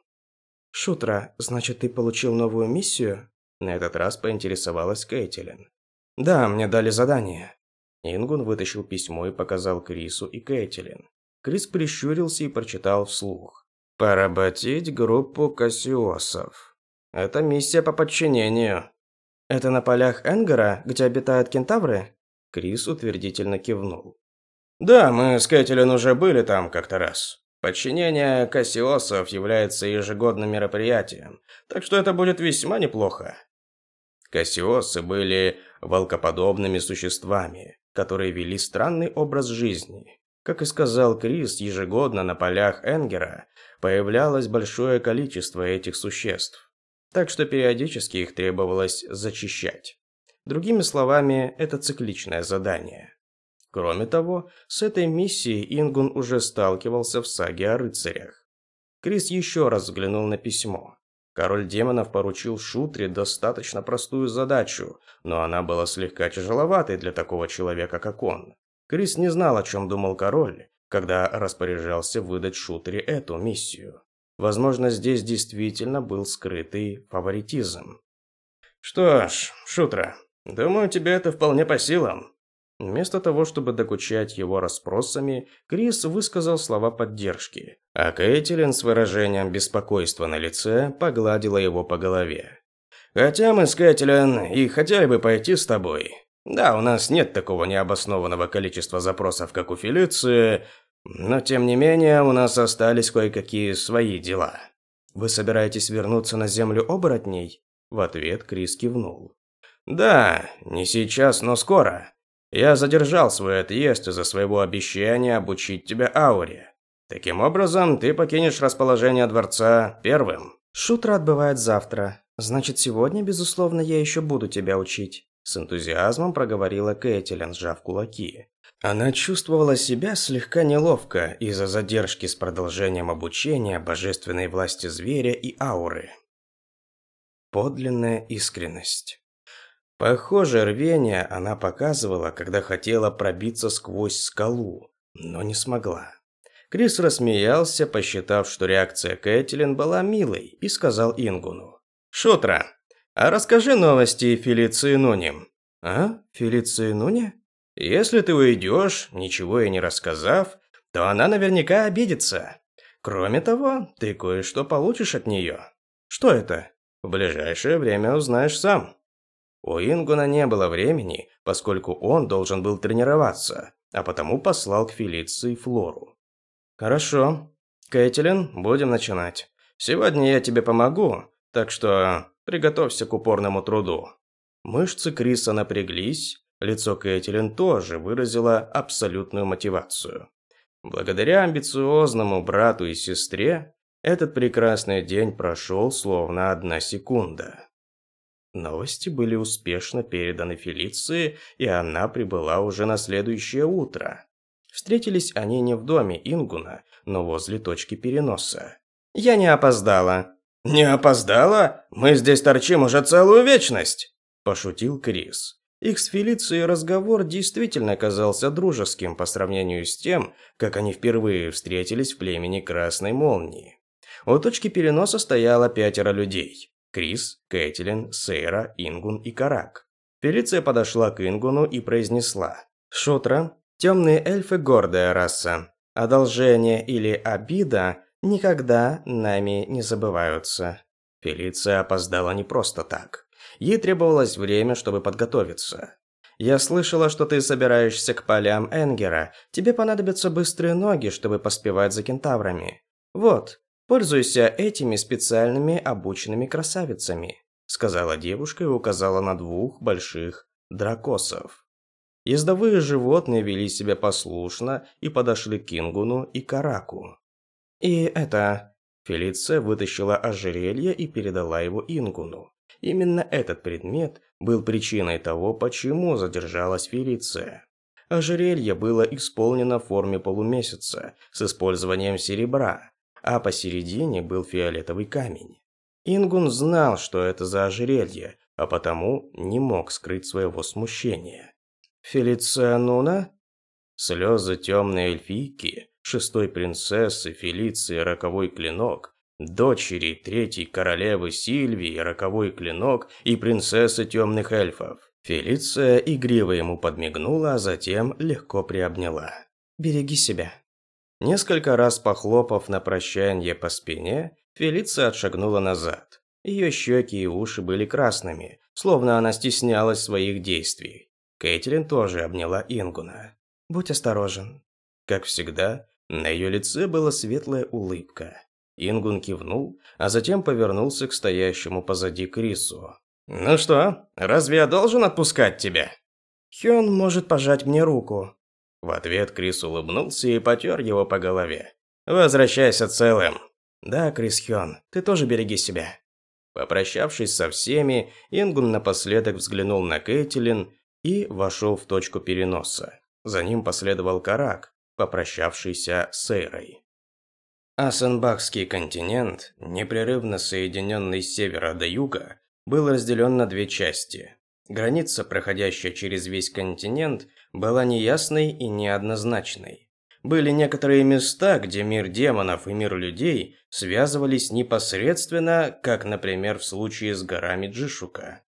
Шутра, значит, ты получил новую миссию? На этот раз поинтересовалась Кейтилин. «Да, мне дали задание». Ингун вытащил письмо и показал Крису и Кейтилин. Крис прищурился и прочитал вслух. «Поработить группу Кассиосов. Это миссия по подчинению». «Это на полях Энгара, где обитают кентавры?» Крис утвердительно кивнул. «Да, мы с Кэтлин уже были там как-то раз. Подчинение Кассиосов является ежегодным мероприятием, так что это будет весьма неплохо. Кассиосы были волкоподобными существами, которые вели странный образ жизни. Как и сказал Крис, ежегодно на полях Энгера появлялось большое количество этих существ, так что периодически их требовалось зачищать. Другими словами, это цикличное задание. Кроме того, с этой миссией Ингун уже сталкивался в саге о рыцарях. Крис еще раз взглянул на письмо. Король демонов поручил Шутре достаточно простую задачу, но она была слегка тяжеловатой для такого человека, как он. Крис не знал, о чем думал король, когда распоряжался выдать Шутре эту миссию. Возможно, здесь действительно был скрытый фаворитизм. «Что ж, Шутра, думаю, тебе это вполне по силам», Вместо того, чтобы докучать его расспросами, Крис высказал слова поддержки, а Кэтлин с выражением беспокойства на лице погладила его по голове. «Хотя мы с Кэтлин и хотели бы пойти с тобой. Да, у нас нет такого необоснованного количества запросов, как у Фелиции, но тем не менее у нас остались кое-какие свои дела». «Вы собираетесь вернуться на землю оборотней?» В ответ Крис кивнул. «Да, не сейчас, но скоро. Я задержал свой отъезд из-за своего обещания обучить тебя ауре. Таким образом, ты покинешь расположение дворца первым. Шутра отбывает завтра. Значит, сегодня, безусловно, я еще буду тебя учить. С энтузиазмом проговорила Кэтлин, сжав кулаки. Она чувствовала себя слегка неловко из-за задержки с продолжением обучения божественной власти зверя и ауры. Подлинная искренность. Похоже, рвение она показывала, когда хотела пробиться сквозь скалу, но не смогла. Крис рассмеялся, посчитав, что реакция Кэтлин была милой, и сказал Ингуну. «Шутра, а расскажи новости Фелиции Нуни». «А? Фелиции Нуни?» «Если ты уйдешь, ничего и не рассказав, то она наверняка обидится. Кроме того, ты кое-что получишь от нее». «Что это?» «В ближайшее время узнаешь сам». У Ингуна не было времени, поскольку он должен был тренироваться, а потому послал к Фелиции Флору. «Хорошо. Кэтлин, будем начинать. Сегодня я тебе помогу, так что приготовься к упорному труду». Мышцы Криса напряглись, Лицо Кэтлин тоже выразило абсолютную мотивацию. Благодаря амбициозному брату и сестре, этот прекрасный день прошел словно одна секунда. Новости были успешно переданы Фелиции, и она прибыла уже на следующее утро. Встретились они не в доме Ингуна, но возле точки переноса. «Я не опоздала». «Не опоздала? Мы здесь торчим уже целую вечность!» – пошутил Крис. Их с Фелицией разговор действительно казался дружеским по сравнению с тем, как они впервые встретились в племени Красной Молнии. У точки переноса стояло пятеро людей. Крис, Кэтлин, Сейра, Ингун и Карак. Фелиция подошла к Ингуну и произнесла. «Шутра, темные эльфы – гордая раса. Одолжение или обида никогда нами не забываются». Фелиция опоздала не просто так. Ей требовалось время, чтобы подготовиться. «Я слышала, что ты собираешься к полям Энгера. Тебе понадобятся быстрые ноги, чтобы поспевать за кентаврами. Вот, пользуйся этими специальными обученными красавицами», сказала девушка и указала на двух больших дракосов. Ездовые животные вели себя послушно и подошли к Кингуну и Караку. «И это...» Фелиция вытащила ожерелье и передала его Ингуну. Именно этот предмет был причиной того, почему задержалась Фелиция. Ожерелье было исполнено в форме полумесяца с использованием серебра, а посередине был фиолетовый камень. Ингун знал, что это за ожерелье, а потому не мог скрыть своего смущения. «Фелиция Нуна?» Слезы темной эльфийки, шестой принцессы Фелиции Роковой Клинок, дочери третьей королевы Сильвии, роковой клинок и принцессы темных эльфов. Фелиция игриво ему подмигнула, а затем легко приобняла. «Береги себя». Несколько раз похлопав на прощание по спине, Фелиция отшагнула назад. Ее щеки и уши были красными, словно она стеснялась своих действий. Кэтлин тоже обняла Ингуна. «Будь осторожен». Как всегда, на ее лице была светлая улыбка. Ингун кивнул, а затем повернулся к стоящему позади Крису. «Ну что, разве я должен отпускать тебя?» «Хён может пожать мне руку». В ответ Крис улыбнулся и потер его по голове. «Возвращайся целым». «Да, Крис Хён, ты тоже береги себя». Попрощавшись со всеми, Ингун напоследок взглянул на Кэтлин и вошел в точку переноса. За ним последовал Карак, попрощавшийся с Эйрой. Асенбахский континент, непрерывно соединенный с севера до юга, был разделен на две части. Граница, проходящая через весь континент, была неясной и неоднозначной. Были некоторые места, где мир демонов и мир людей связывались непосредственно, как, например, в случае с горами Джишука.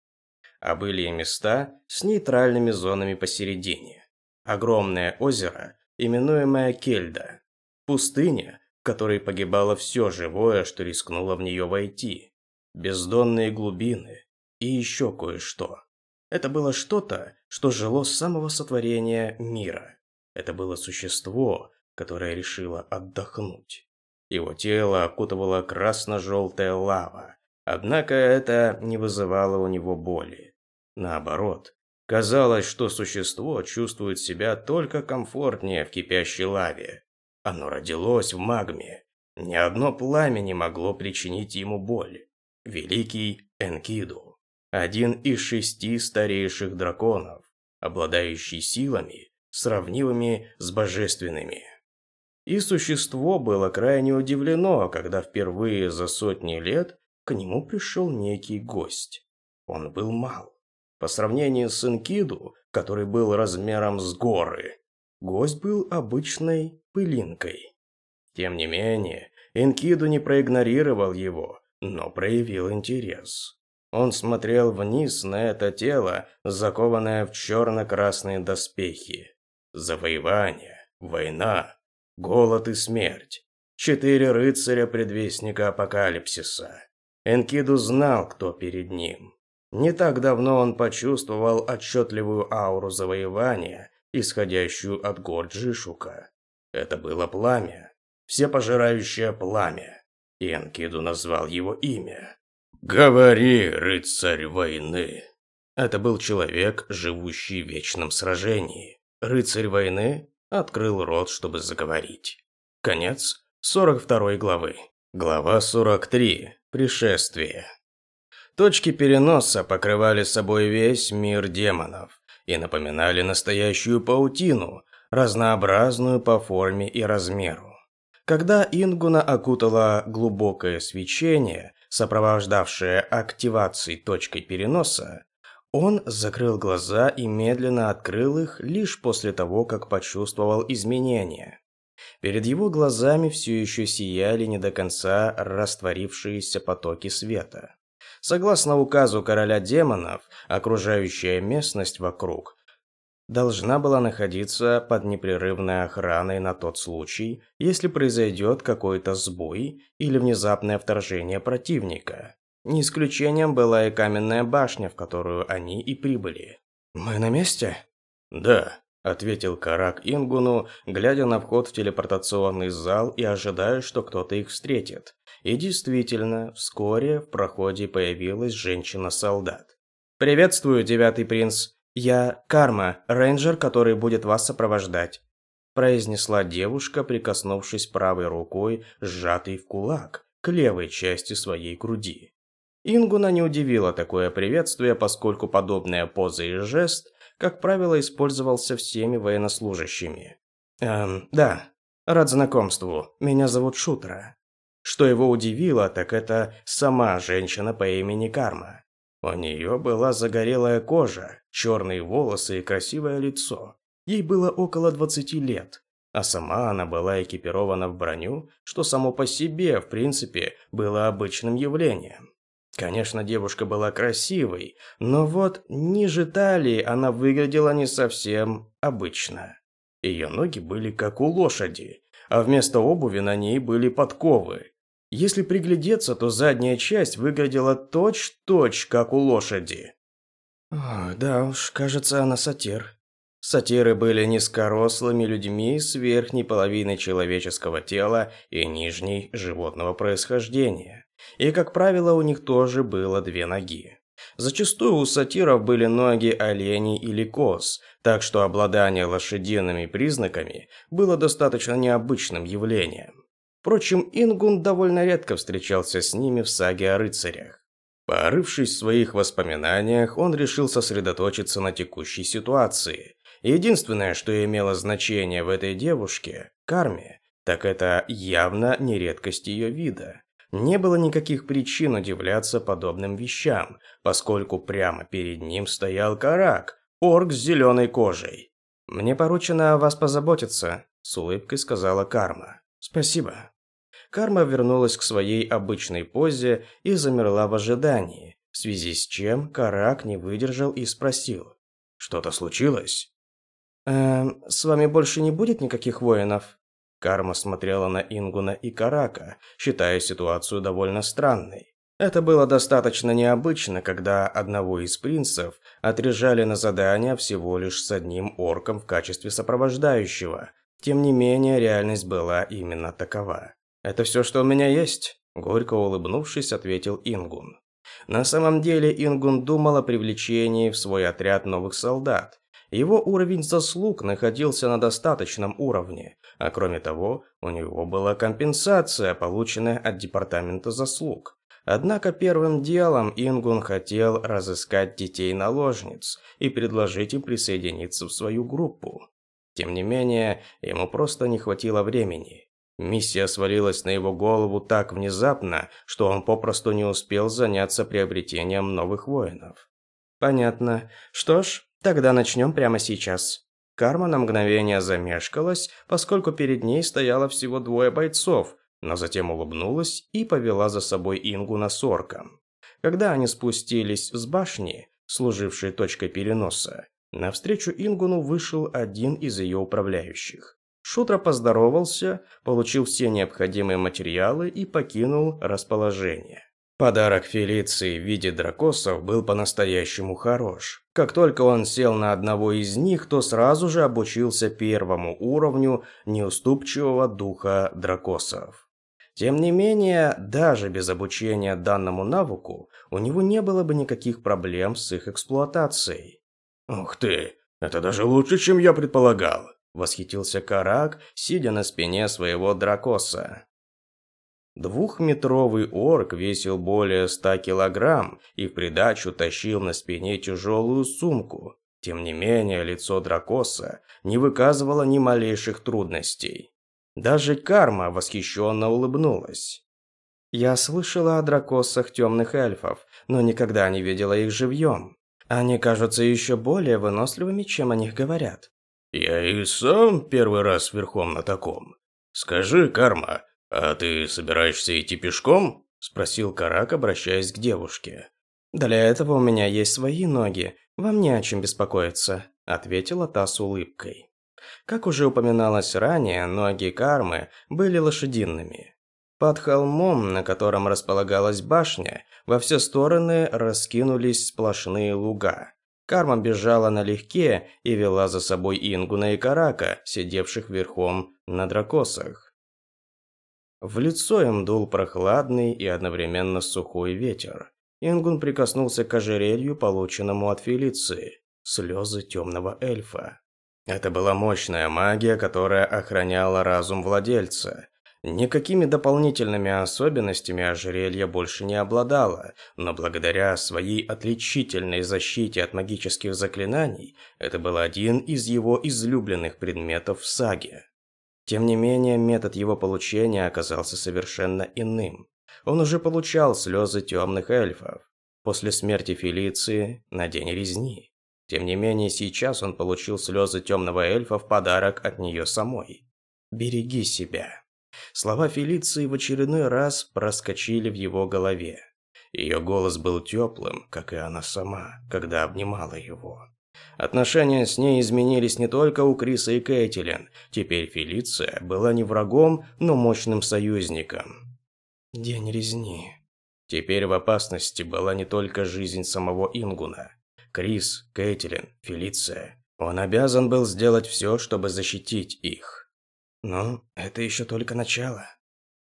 А были и места с нейтральными зонами посередине. Огромное озеро, именуемое Кельда. Пустыня, в которой погибало все живое, что рискнуло в нее войти. Бездонные глубины и еще кое-что. Это было что-то, что жило с самого сотворения мира. Это было существо, которое решило отдохнуть. Его тело окутывала красно-желтая лава, однако это не вызывало у него боли. Наоборот, казалось, что существо чувствует себя только комфортнее в кипящей лаве, оно родилось в магме. Ни одно пламя не могло причинить ему боль. Великий Энкиду. Один из шести старейших драконов, обладающий силами, сравнимыми с божественными. И существо было крайне удивлено, когда впервые за сотни лет к нему пришел некий гость. Он был мал. По сравнению с Энкиду, который был размером с горы, гость был обычной пылинкой. Тем не менее, Инкиду не проигнорировал его, но проявил интерес. Он смотрел вниз на это тело, закованное в черно-красные доспехи. Завоевание, война, голод и смерть. Четыре рыцаря-предвестника апокалипсиса. Энкиду знал, кто перед ним. Не так давно он почувствовал отчетливую ауру завоевания, исходящую от гор Джишука. Это было пламя, всепожирающее пламя. И Энкиду назвал его имя. «Говори, рыцарь войны!» Это был человек, живущий в вечном сражении. Рыцарь войны открыл рот, чтобы заговорить. Конец 42 главы. Глава 43. Пришествие. Точки переноса покрывали собой весь мир демонов и напоминали настоящую паутину, разнообразную по форме и размеру. Когда Ингуна окутало глубокое свечение, сопровождавшее активацией точкой переноса, он закрыл глаза и медленно открыл их лишь после того, как почувствовал изменения. Перед его глазами все еще сияли не до конца растворившиеся потоки света. Согласно указу короля демонов, окружающая местность вокруг должна была находиться под непрерывной охраной на тот случай, если произойдет какой-то сбой или внезапное вторжение противника. Не исключением была и каменная башня, в которую они и прибыли. «Мы на месте?» «Да», – ответил Карак Ингуну, глядя на вход в телепортационный зал и ожидая, что кто-то их встретит. И действительно, вскоре в проходе появилась женщина-солдат. «Приветствую, девятый принц. Я Карма, рейнджер, который будет вас сопровождать», – произнесла девушка, прикоснувшись правой рукой, сжатой в кулак, к левой части своей груди. Ингуна не удивило такое приветствие, поскольку подобная поза и жест, как правило, использовался всеми военнослужащими. «Эм, да, рад знакомству. Меня зовут Шутра». Что его удивило, так это сама женщина по имени Карма. У нее была загорелая кожа, черные волосы и красивое лицо. Ей было около 20 лет, а сама она была экипирована в броню, что само по себе, в принципе, было обычным явлением. Конечно, девушка была красивой, но вот ниже талии она выглядела не совсем обычно. Ее ноги были как у лошади, а вместо обуви на ней были подковы. Если приглядеться, то задняя часть выглядела точь-точь, как у лошади. О, да уж, кажется, она сатир. Сатиры были низкорослыми людьми с верхней половиной человеческого тела и нижней животного происхождения. И, как правило, у них тоже было две ноги. Зачастую у сатиров были ноги оленей или коз, так что обладание лошадиными признаками было достаточно необычным явлением. Впрочем, Ингун довольно редко встречался с ними в саге о рыцарях. Порывшись в своих воспоминаниях, он решил сосредоточиться на текущей ситуации. Единственное, что имело значение в этой девушке, Карме, так это явно не редкость ее вида. Не было никаких причин удивляться подобным вещам, поскольку прямо перед ним стоял Карак, орк с зеленой кожей. «Мне поручено о вас позаботиться», – с улыбкой сказала Карма. «Спасибо». Карма вернулась к своей обычной позе и замерла в ожидании, в связи с чем Карак не выдержал и спросил. «Что-то случилось?» «Эм, с вами больше не будет никаких воинов?» Карма смотрела на Ингуна и Карака, считая ситуацию довольно странной. Это было достаточно необычно, когда одного из принцев отрежали на задание всего лишь с одним орком в качестве сопровождающего. Тем не менее, реальность была именно такова. «Это все, что у меня есть», – горько улыбнувшись, ответил Ингун. На самом деле Ингун думал о привлечении в свой отряд новых солдат, его уровень заслуг находился на достаточном уровне, а кроме того, у него была компенсация, полученная от департамента заслуг. Однако первым делом Ингун хотел разыскать детей-наложниц и предложить им присоединиться в свою группу. Тем не менее, ему просто не хватило времени. Миссия свалилась на его голову так внезапно, что он попросту не успел заняться приобретением новых воинов. Понятно. Что ж, Тогда начнем прямо сейчас. Карма на мгновение замешкалась, поскольку перед ней стояло всего двое бойцов, но затем улыбнулась и повела за собой Ингуна с орком. Когда они спустились с башни, служившей точкой переноса, навстречу Ингуну вышел один из ее управляющих. Шутра поздоровался, получил все необходимые материалы и покинул расположение. Подарок Фелиции в виде дракосов был по-настоящему хорош. Как только он сел на одного из них, то сразу же обучился первому уровню неуступчивого духа дракосов. Тем не менее, даже без обучения данному навыку, у него не было бы никаких проблем с их эксплуатацией. «Ух ты, это даже лучше, чем я предполагал!» – восхитился Карак, сидя на спине своего дракоса. Двухметровый орк весил более ста килограмм и в придачу тащил на спине тяжелую сумку. Тем не менее, лицо дракоса не выказывало ни малейших трудностей. Даже карма восхищенно улыбнулась. Я слышала о дракосах темных эльфов, но никогда не видела их живьем. Они кажутся еще более выносливыми, чем о них говорят. Я и сам первый раз верхом на таком. Скажи, карма, а ты собираешься идти пешком? Спросил Карак, обращаясь к девушке. Для этого у меня есть свои ноги, вам не о чем беспокоиться, ответила та с улыбкой. Как уже упоминалось ранее, ноги кармы были лошадиными. Под холмом, на котором располагалась башня, во все стороны раскинулись сплошные луга. Карма бежала налегке и вела за собой Ингуна и Карака, сидевших верхом на дракосах. В лицо им дул прохладный и одновременно сухой ветер. Ингун прикоснулся к ожерелью, полученному от Фелиции. Слезы темного эльфа. Это была мощная магия, которая охраняла разум владельца. Никакими дополнительными особенностями ожерелье больше не обладало, но благодаря своей отличительной защите от магических заклинаний, это был один из его излюбленных предметов в саге. Тем не менее, метод его получения оказался совершенно иным. Он уже получал слезы темных эльфов. После смерти Фелиции на день резни. Тем не менее, сейчас он получил слезы темного эльфа в подарок от нее самой. «Береги себя». Слова Фелиции в очередной раз проскочили в его голове. Ее голос был теплым, как и она сама, когда обнимала его. Отношения с ней изменились не только у Криса и Кейтилин. Теперь Фелиция была не врагом, но мощным союзником. День резни. Теперь в опасности была не только жизнь самого Ингуна. Крис, Кейтлин, Фелиция. Он обязан был сделать все, чтобы защитить их. Но это еще только начало.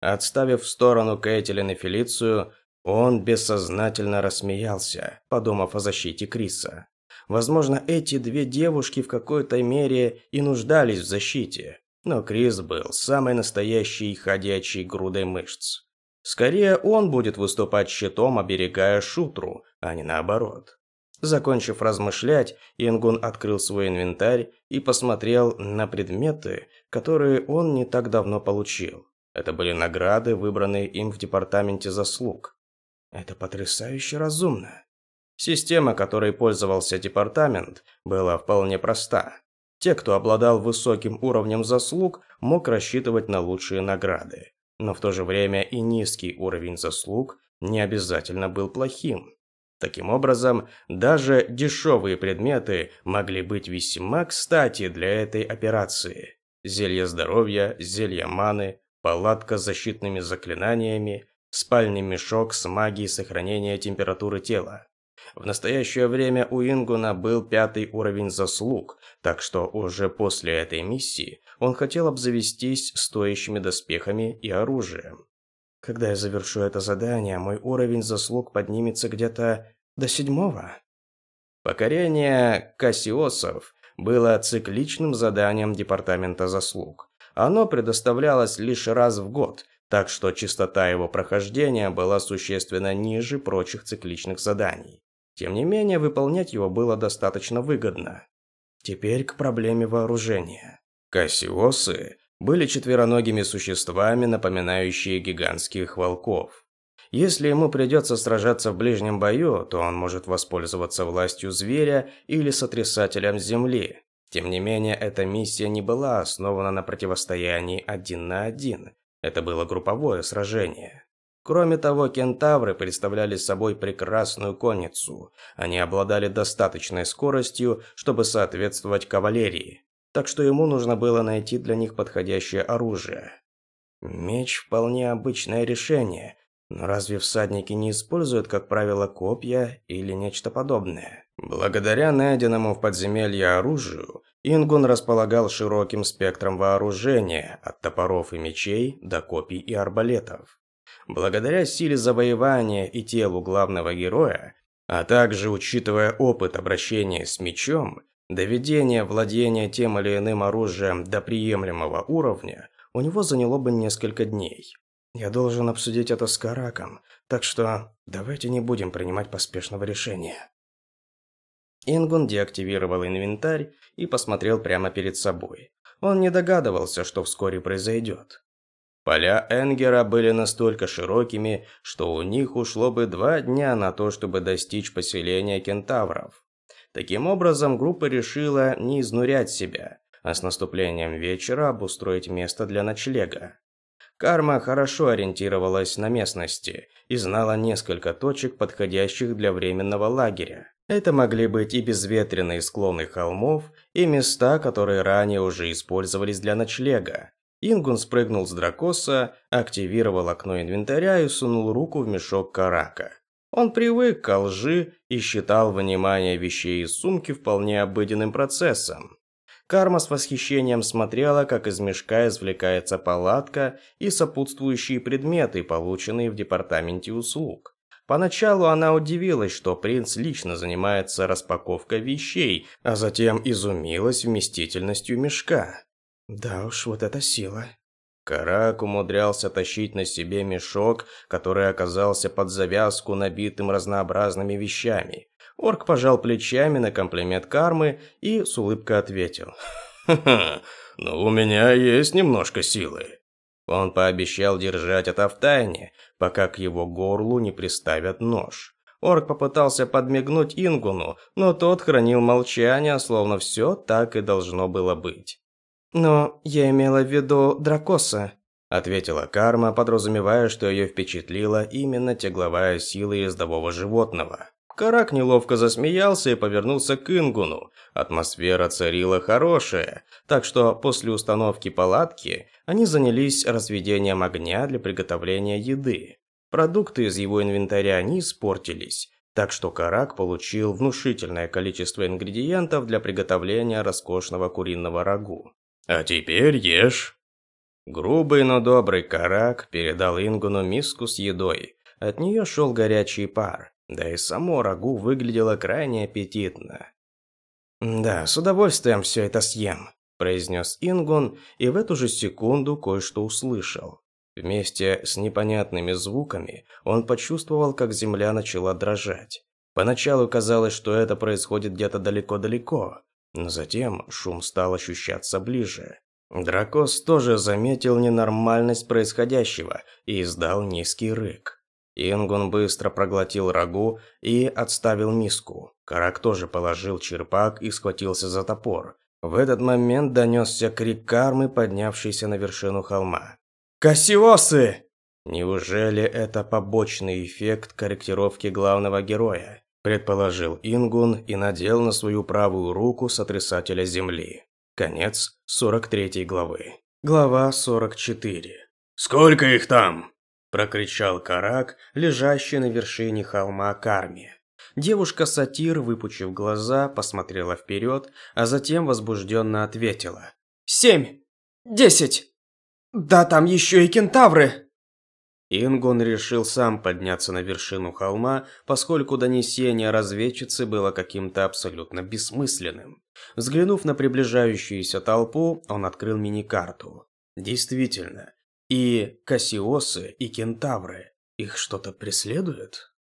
Отставив в сторону Кейтлин и Фелицию, он бессознательно рассмеялся, подумав о защите Криса. Возможно, эти две девушки в какой-то мере и нуждались в защите, но Крис был самой настоящей ходячей грудой мышц. Скорее, он будет выступать щитом, оберегая Шутру, а не наоборот. Закончив размышлять, Ингун открыл свой инвентарь и посмотрел на предметы, которые он не так давно получил. Это были награды, выбранные им в департаменте заслуг. Это потрясающе разумно. Система, которой пользовался департамент, была вполне проста. Те, кто обладал высоким уровнем заслуг, мог рассчитывать на лучшие награды. Но в то же время и низкий уровень заслуг не обязательно был плохим. Таким образом, даже дешевые предметы могли быть весьма кстати для этой операции. Зелье здоровья, зелье маны, палатка с защитными заклинаниями, спальный мешок с магией сохранения температуры тела. В настоящее время у Ингуна был пятый уровень заслуг, так что уже после этой миссии он хотел обзавестись стоящими доспехами и оружием. Когда я завершу это задание, мой уровень заслуг поднимется где-то до седьмого. Покорение Кассиосов было цикличным заданием Департамента заслуг. Оно предоставлялось лишь раз в год, так что частота его прохождения была существенно ниже прочих цикличных заданий. Тем не менее, выполнять его было достаточно выгодно. Теперь к проблеме вооружения. Кассиосы были четвероногими существами, напоминающие гигантских волков. Если ему придется сражаться в ближнем бою, то он может воспользоваться властью зверя или сотрясателем земли. Тем не менее, эта миссия не была основана на противостоянии один на один. Это было групповое сражение. Кроме того, кентавры представляли собой прекрасную конницу. Они обладали достаточной скоростью, чтобы соответствовать кавалерии так что ему нужно было найти для них подходящее оружие. Меч вполне обычное решение, Но разве всадники не используют, как правило, копья или нечто подобное? Благодаря найденному в подземелье оружию, Ингун располагал широким спектром вооружения, от топоров и мечей до копий и арбалетов. Благодаря силе завоевания и телу главного героя, а также учитывая опыт обращения с мечом, доведение владения тем или иным оружием до приемлемого уровня у него заняло бы несколько дней. Я должен обсудить это с Караком, так что давайте не будем принимать поспешного решения. Ингун деактивировал инвентарь и посмотрел прямо перед собой. Он не догадывался, что вскоре произойдет. Поля Энгера были настолько широкими, что у них ушло бы два дня на то, чтобы достичь поселения кентавров. Таким образом, группа решила не изнурять себя, а с наступлением вечера обустроить место для ночлега. Карма хорошо ориентировалась на местности и знала несколько точек, подходящих для временного лагеря. Это могли быть и безветренные склоны холмов, и места, которые ранее уже использовались для ночлега. Ингун спрыгнул с дракоса, активировал окно инвентаря и сунул руку в мешок карака. Он привык к лжи и считал вынимание вещей из сумки вполне обыденным процессом. Карма с восхищением смотрела, как из мешка извлекается палатка и сопутствующие предметы, полученные в департаменте услуг. Поначалу она удивилась, что принц лично занимается распаковкой вещей, а затем изумилась вместительностью мешка. Да уж, вот это сила. Карак умудрялся тащить на себе мешок, который оказался под завязку набитым разнообразными вещами. Орк пожал плечами на комплимент кармы и с улыбкой ответил. «Ха-ха, ну у меня есть немножко силы». Он пообещал держать это в тайне, пока к его горлу не приставят нож. Орк попытался подмигнуть Ингуну, но тот хранил молчание, словно все так и должно было быть. «Но я имела в виду Дракоса», – ответила Карма, подразумевая, что ее впечатлила именно тегловая сила ездового животного. Карак неловко засмеялся и повернулся к Ингуну. Атмосфера царила хорошая, так что после установки палатки они занялись разведением огня для приготовления еды. Продукты из его инвентаря не испортились, так что Карак получил внушительное количество ингредиентов для приготовления роскошного куриного рагу. «А теперь ешь!» Грубый, но добрый Карак передал Ингуну миску с едой. От нее шел горячий пар, да и само рагу выглядело крайне аппетитно. «Да, с удовольствием все это съем», – произнес Ингун, и в эту же секунду кое-что услышал. Вместе с непонятными звуками он почувствовал, как земля начала дрожать. Поначалу казалось, что это происходит где-то далеко-далеко, но затем шум стал ощущаться ближе. Дракос тоже заметил ненормальность происходящего и издал низкий рык. Ингун быстро проглотил рагу и отставил миску. Карак тоже положил черпак и схватился за топор. В этот момент донесся крик кармы, поднявшийся на вершину холма. «Кассиосы!» Неужели это побочный эффект корректировки главного героя? Предположил Ингун и надел на свою правую руку сотрясателя земли. Конец 43 главы. Глава 44. «Сколько их там?» – прокричал Карак, лежащий на вершине холма Карми. Девушка-сатир, выпучив глаза, посмотрела вперед, а затем возбужденно ответила. «Семь! Десять! Да там еще и кентавры!» Ингон решил сам подняться на вершину холма, поскольку донесение разведчицы было каким-то абсолютно бессмысленным. Взглянув на приближающуюся толпу, он открыл мини-карту. Действительно, и Кассиосы, и Кентавры. Их что-то преследует?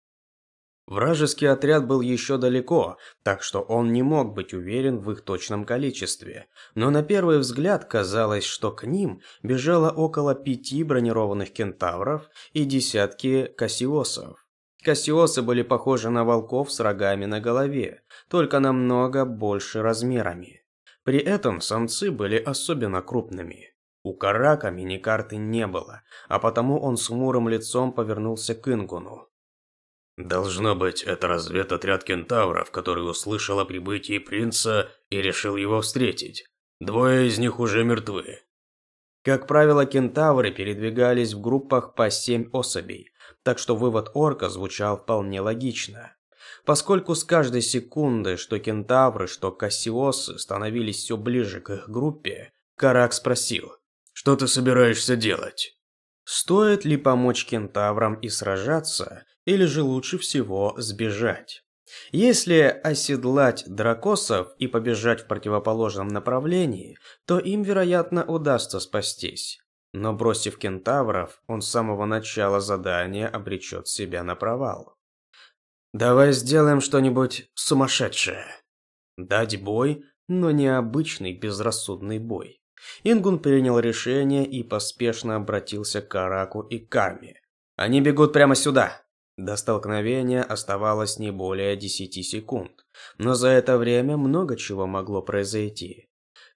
Вражеский отряд был еще далеко, так что он не мог быть уверен в их точном количестве. Но на первый взгляд казалось, что к ним бежало около пяти бронированных кентавров и десятки кассиосов. Кассиосы были похожи на волков с рогами на голове, только намного больше размерами. При этом самцы были особенно крупными. У Карака мини-карты не было, а потому он с хмурым лицом повернулся к Ингуну. Должно быть, это разведотряд кентавров, который услышал о прибытии принца и решил его встретить. Двое из них уже мертвы. Как правило, кентавры передвигались в группах по семь особей. так что вывод орка звучал вполне логично. Поскольку с каждой секунды, что кентавры, что кассиосы становились все ближе к их группе, Карак спросил, «Что ты собираешься делать?» Стоит ли помочь кентаврам и сражаться, или же лучше всего сбежать? Если оседлать дракосов и побежать в противоположном направлении, то им, вероятно, удастся спастись. Но бросив кентавров, он с самого начала задания обречет себя на провал. Давай сделаем что-нибудь сумасшедшее. Дать бой, но не обычный безрассудный бой. Ингун принял решение и поспешно обратился к Караку и Карме. Они бегут прямо сюда. До столкновения оставалось не более 10 секунд, но за это время много чего могло произойти.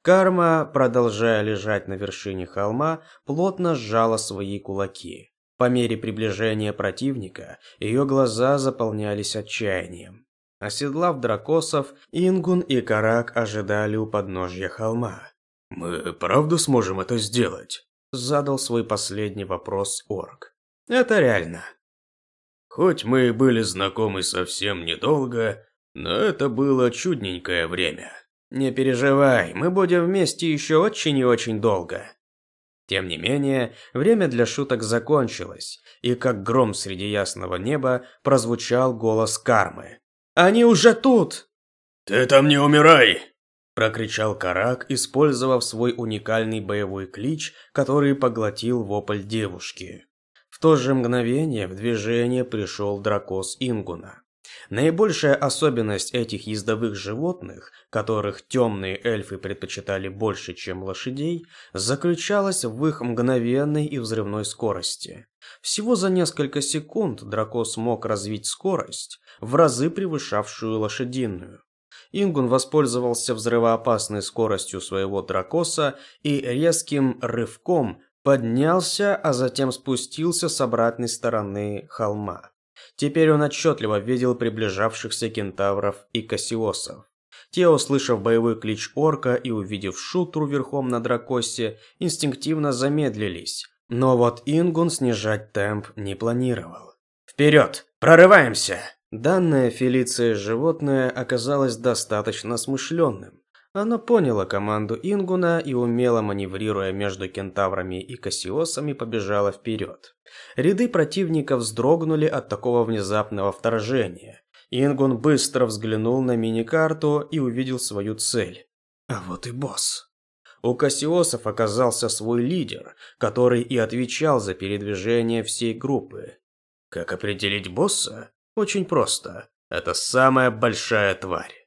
Карма, продолжая лежать на вершине холма, плотно сжала свои кулаки. По мере приближения противника, ее глаза заполнялись отчаянием. Оседлав дракосов, Ингун и Карак ожидали у подножья холма. «Мы правда сможем это сделать?» Задал свой последний вопрос Орк. «Это реально». «Хоть мы и были знакомы совсем недолго, но это было чудненькое время». «Не переживай, мы будем вместе еще очень и очень долго», тем не менее, время для шуток закончилось, и как гром среди ясного неба прозвучал голос Кармы. «Они уже тут!» «Ты там не умирай!» Прокричал Карак, использовав свой уникальный боевой клич, который поглотил вопль девушки. В то же мгновение в движение пришел дракос Ингуна. Наибольшая особенность этих ездовых животных, которых темные эльфы предпочитали больше, чем лошадей, заключалась в их мгновенной и взрывной скорости. Всего за несколько секунд дракос смог развить скорость, в разы превышавшую лошадиную. Ингун воспользовался взрывоопасной скоростью своего дракоса и резким рывком поднялся, а затем спустился с обратной стороны холма. Теперь он отчетливо видел приближавшихся кентавров и кассиосов. Те, услышав боевой клич орка и увидев шутру верхом на дракосе, инстинктивно замедлились. Но вот Ингун снижать темп не планировал. «Вперед! Прорываемся!» Данное Фелиция животное оказалось достаточно смышленным. Она поняла команду Ингуна и, умело маневрируя между кентаврами и кассиосами, побежала вперед. Ряды противников вздрогнули от такого внезапного вторжения. Ингун быстро взглянул на мини-карту и увидел свою цель. А вот и босс. У кассиосов оказался свой лидер, который и отвечал за передвижение всей группы. Как определить босса? Очень просто. Это самая большая тварь.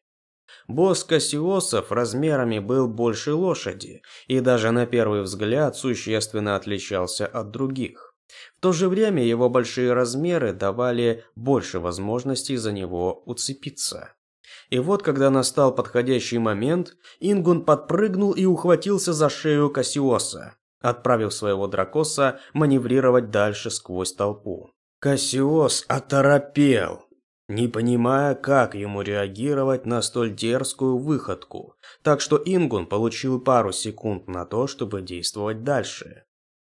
Босс Кассиосов размерами был больше лошади и даже на первый взгляд существенно отличался от других. В то же время его большие размеры давали больше возможностей за него уцепиться. И вот, когда настал подходящий момент, Ингун подпрыгнул и ухватился за шею Кассиоса, отправив своего дракоса маневрировать дальше сквозь толпу. Кассиос оторопел не понимая, как ему реагировать на столь дерзкую выходку, так что Ингун получил пару секунд на то, чтобы действовать дальше.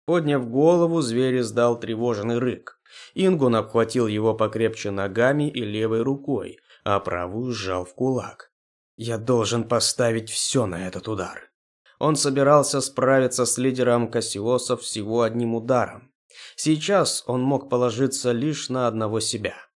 Подняв голову, зверь издал тревожный рык. Ингун обхватил его покрепче ногами и левой рукой, а правую сжал в кулак. «Я должен поставить все на этот удар». Он собирался справиться с лидером Кассиосов всего одним ударом. Сейчас он мог положиться лишь на одного себя –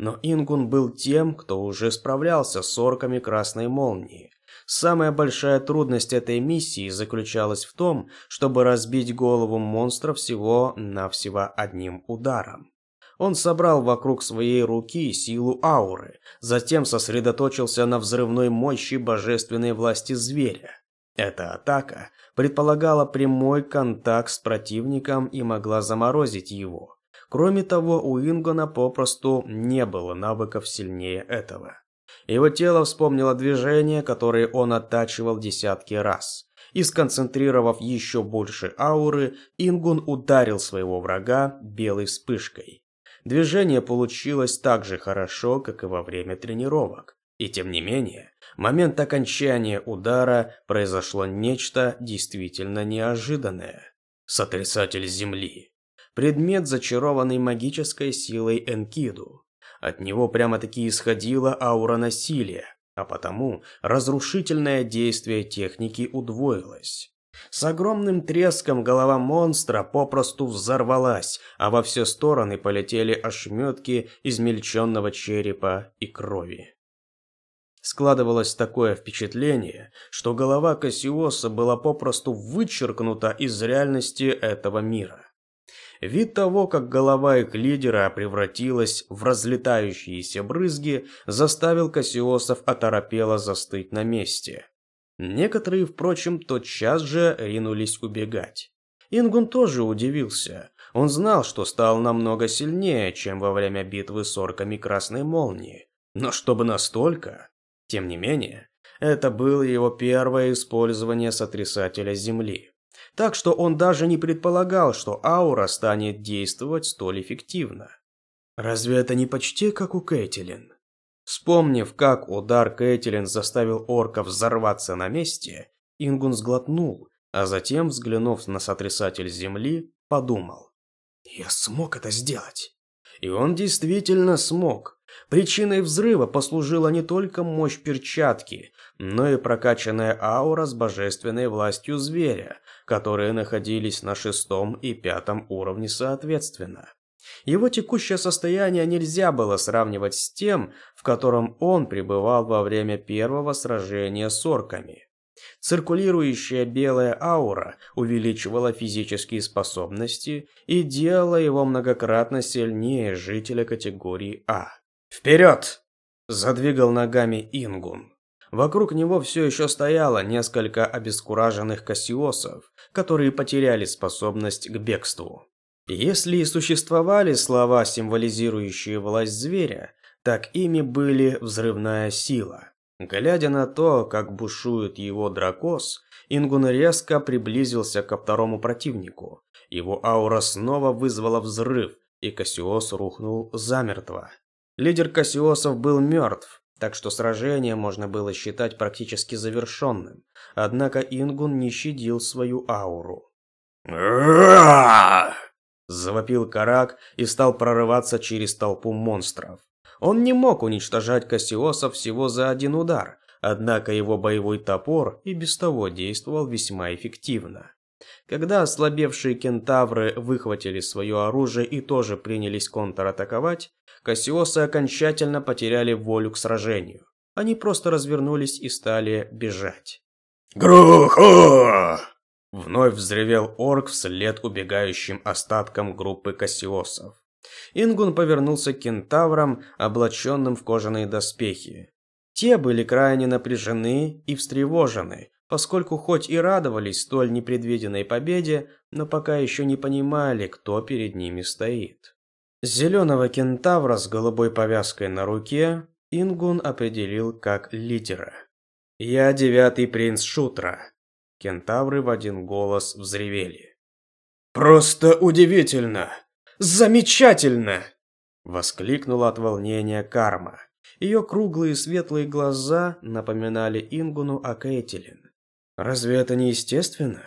но Ингун был тем, кто уже справлялся с орками Красной Молнии. Самая большая трудность этой миссии заключалась в том, чтобы разбить голову монстра всего-навсего одним ударом. Он собрал вокруг своей руки силу ауры, затем сосредоточился на взрывной мощи божественной власти зверя. Эта атака предполагала прямой контакт с противником и могла заморозить его. Кроме того, у Ингона попросту не было навыков сильнее этого. Его тело вспомнило движения, которые он оттачивал десятки раз. И сконцентрировав еще больше ауры, Ингун ударил своего врага белой вспышкой. Движение получилось так же хорошо, как и во время тренировок. И тем не менее, в момент окончания удара произошло нечто действительно неожиданное. Сотрясатель земли. Предмет, зачарованный магической силой Энкиду. От него прямо-таки исходила аура насилия, а потому разрушительное действие техники удвоилось. С огромным треском голова монстра попросту взорвалась, а во все стороны полетели ошметки измельченного черепа и крови. Складывалось такое впечатление, что голова Кассиоса была попросту вычеркнута из реальности этого мира. Вид того, как голова их лидера превратилась в разлетающиеся брызги, заставил Кассиосов оторопело застыть на месте. Некоторые, впрочем, тотчас же ринулись убегать. Ингун тоже удивился. Он знал, что стал намного сильнее, чем во время битвы с орками Красной Молнии. Но чтобы настолько... Тем не менее, это было его первое использование сотрясателя Земли. Так что он даже не предполагал, что аура станет действовать столь эффективно. Разве это не почти как у Кэтлин? Вспомнив, как удар Кэтлин заставил орка взорваться на месте, Ингун сглотнул, а затем, взглянув на сотрясатель земли, подумал. «Я смог это сделать!» И он действительно смог. Причиной взрыва послужила не только мощь перчатки, но и прокачанная аура с божественной властью зверя, которые находились на шестом и пятом уровне соответственно. Его текущее состояние нельзя было сравнивать с тем, в котором он пребывал во время первого сражения с орками. Циркулирующая белая аура увеличивала физические способности и делала его многократно сильнее жителя категории А. «Вперед!» – задвигал ногами Ингун. Вокруг него все еще стояло несколько обескураженных кассиосов, которые потеряли способность к бегству. Если и существовали слова, символизирующие власть зверя, так ими были взрывная сила. Глядя на то, как бушует его дракос, Ингун резко приблизился ко второму противнику. Его аура снова вызвала взрыв, и Кассиос рухнул замертво. Лидер Кассиосов был мертв, так что сражение можно было считать практически завершенным. Однако Ингун не щадил свою ауру. Завопил Карак и стал прорываться через толпу монстров. Он не мог уничтожать Кассиоса всего за один удар, однако его боевой топор и без того действовал весьма эффективно. Когда ослабевшие кентавры выхватили свое оружие и тоже принялись контратаковать, Кассиосы окончательно потеряли волю к сражению. Они просто развернулись и стали бежать. «Груху!» Вновь взревел орк вслед убегающим остаткам группы кассиосов. Ингун повернулся к кентаврам, облаченным в кожаные доспехи. Те были крайне напряжены и встревожены, поскольку хоть и радовались столь непредвиденной победе, но пока еще не понимали, кто перед ними стоит. Зеленого кентавра с голубой повязкой на руке Ингун определил как лидера. «Я девятый принц Шутра», Кентавры в один голос взревели. «Просто удивительно! Замечательно!» Воскликнула от волнения Карма. Ее круглые светлые глаза напоминали Ингуну о Кейтилин. Разве это не естественно?